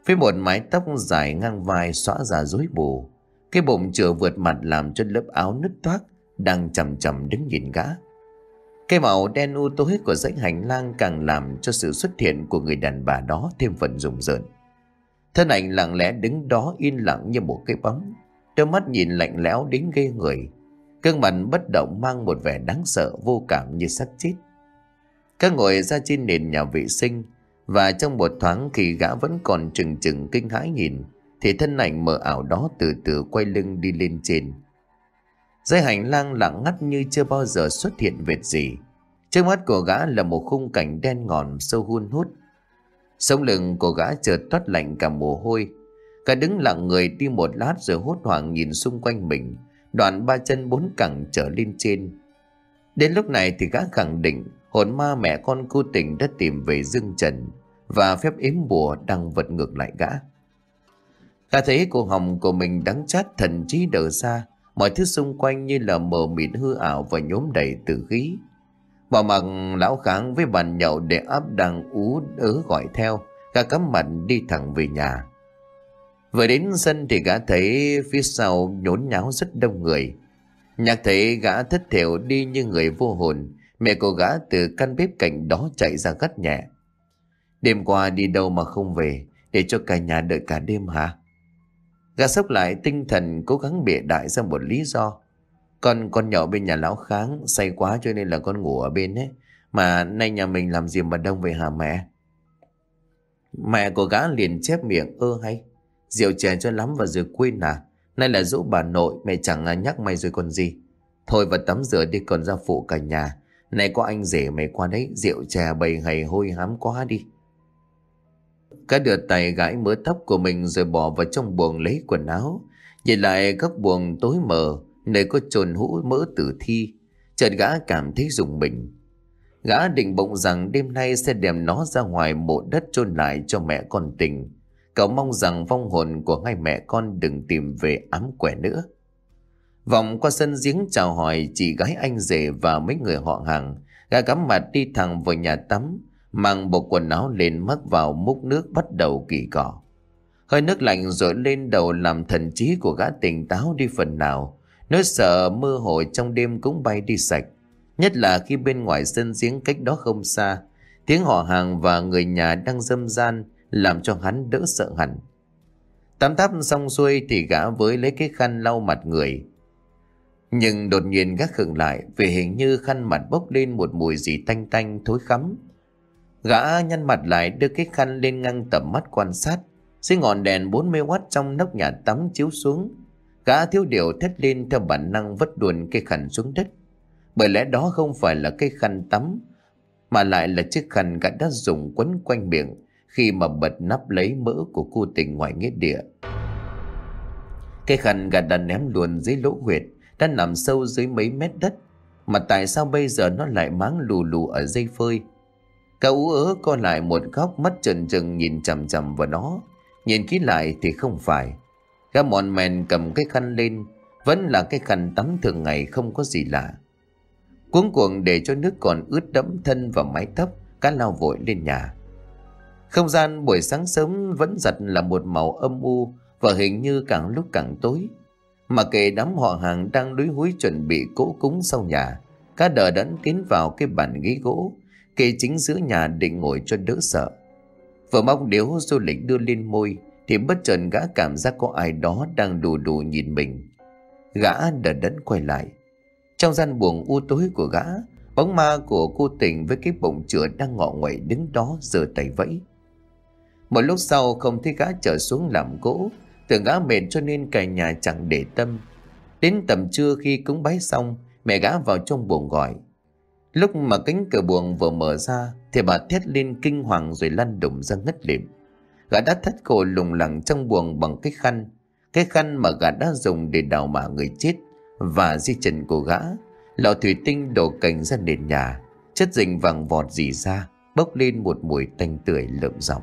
Với một mái tóc dài ngang vai xõa ra rối bù. Cái bụng chừa vượt mặt làm cho lớp áo nứt toác đang chầm chầm đứng nhìn gã Cái màu đen u tối của dãy hành lang Càng làm cho sự xuất hiện của người đàn bà đó Thêm phần rùng rợn Thân ảnh lặng lẽ đứng đó yên lặng như một cái bóng. Đôi mắt nhìn lạnh lẽo đến ghê người. Cương mặt bất động mang một vẻ đáng sợ vô cảm như xác chết. Các ngồi ra trên nền nhà vệ sinh, và trong một thoáng khi gã vẫn còn chừng chừng kinh hãi nhìn, thì thân ảnh mờ ảo đó từ từ quay lưng đi lên trên. Dây hành lang lặng ngắt như chưa bao giờ xuất hiện vệt gì. Trước mắt của gã là một khung cảnh đen ngòm sâu hun hút. Sống lưng của gã chợt toát lạnh cả mồ hôi. Cả đứng lặng người đi một lát rồi hốt hoảng nhìn xung quanh mình. Đoạn ba chân bốn cẳng trở lên trên. Đến lúc này thì gã khẳng định hồn ma mẹ con cô tình đã tìm về dương trần và phép ếm bùa đang vật ngược lại gã. Gã thấy cô hồng của mình đắng chát thần trí đờ xa, mọi thứ xung quanh như là mờ mịt hư ảo và nhóm đầy tử khí. Bỏ mặc lão kháng với bàn nhậu để áp đang ú ớ gọi theo, gã cắm mặt đi thẳng về nhà. Vừa đến sân thì gã thấy phía sau nhốn nháo rất đông người. Nhạc thấy gã thất thểu đi như người vô hồn, mẹ của gã từ căn bếp cạnh đó chạy ra gắt nhẹ. Đêm qua đi đâu mà không về, để cho cả nhà đợi cả đêm hả? Gã sốc lại tinh thần cố gắng bịa đại ra một lý do. Con con nhỏ bên nhà lão kháng, say quá cho nên là con ngủ ở bên ấy. Mà nay nhà mình làm gì mà đông vậy hả mẹ? Mẹ của gã liền chép miệng ơ hay. Rượu chè cho lắm và rồi quên à. Nay là dỗ bà nội, mẹ chẳng nhắc mày rồi còn gì. Thôi vào tắm rửa đi, còn ra phụ cả nhà. Này có anh rể mày qua đấy, rượu chè bầy hầy hôi hám quá đi. Cá đưa tay gãi mớ tóc của mình rồi bỏ vào trong buồng lấy quần áo. Nhìn lại góc buồng tối mờ, nơi có trồn hũ mỡ tử thi. Chợt gã cảm thấy rùng mình. Gã định bụng rằng đêm nay sẽ đem nó ra ngoài mộ đất chôn lại cho mẹ con tình. Cậu mong rằng vong hồn của hai mẹ con đừng tìm về ám quẻ nữa. Vòng qua sân giếng chào hỏi chị gái anh rể và mấy người họ hàng. Gã cắm mặt đi thẳng vào nhà tắm mang bộ quần áo lên mắc vào múc nước bắt đầu kỳ cỏ. Hơi nước lạnh rội lên đầu làm thần trí của gã tỉnh táo đi phần nào. Nỗi sợ mơ hồ trong đêm cũng bay đi sạch. Nhất là khi bên ngoài sân giếng cách đó không xa, tiếng họ hàng và người nhà đang dâm gian làm cho hắn đỡ sợ hẳn. Tắm táp xong xuôi thì gã với lấy cái khăn lau mặt người. Nhưng đột nhiên gác khựng lại vì hình như khăn mặt bốc lên một mùi gì tanh tanh thối khắm. Gã nhăn mặt lại đưa cái khăn lên ngang tầm mắt quan sát. Dưới ngọn đèn 40W trong nóc nhà tắm chiếu xuống. Gã thiếu điều thét lên theo bản năng vất đuồn cây khăn xuống đất. Bởi lẽ đó không phải là cây khăn tắm, mà lại là chiếc khăn gã đã dùng quấn quanh miệng khi mà bật nắp lấy mỡ của cô tình ngoài nghĩa địa. cái khăn gã đã ném luồn dưới lỗ huyệt, đã nằm sâu dưới mấy mét đất. Mà tại sao bây giờ nó lại máng lù lù ở dây phơi? Cậu ú ớ co lại một góc mắt trần trừng nhìn chằm chằm vào nó. Nhìn kỹ lại thì không phải. Gã mòn mèn cầm cái khăn lên, vẫn là cái khăn tắm thường ngày không có gì lạ. Cuống cuồng để cho nước còn ướt đẫm thân và mái tóc, cá lao vội lên nhà. Không gian buổi sáng sớm vẫn giật là một màu âm u và hình như càng lúc càng tối. Mà kể đám họ hàng đang lúi húi chuẩn bị cỗ cúng sau nhà, cá đờ đẫn tiến vào cái bàn ghế gỗ, kê chính giữa nhà định ngồi cho đỡ sợ. Vừa mong điếu du lịch đưa lên môi thì bất chợt gã cảm giác có ai đó đang đù đù nhìn mình. Gã đờ đẫn quay lại. Trong gian buồng u tối của gã, bóng ma của cô tình với cái bụng chữa đang ngọ nguậy đứng đó giơ tay vẫy. Một lúc sau không thấy gã trở xuống làm gỗ, tưởng gã mệt cho nên cả nhà chẳng để tâm. Đến tầm trưa khi cúng bái xong, mẹ gã vào trong buồng gọi. Lúc mà cánh cửa buồng vừa mở ra, Thì bà thét lên kinh hoàng rồi lăn đùng ra ngất lịm. Gã đã thất cổ lùng lẳng trong buồng bằng cái khăn. Cái khăn mà gã đã dùng để đào mả người chết Và di trần của gã. Lọ thủy tinh đổ cành ra nền nhà. Chất dình vàng vọt dì ra, Bốc lên một mùi tanh tưởi lợm giọng.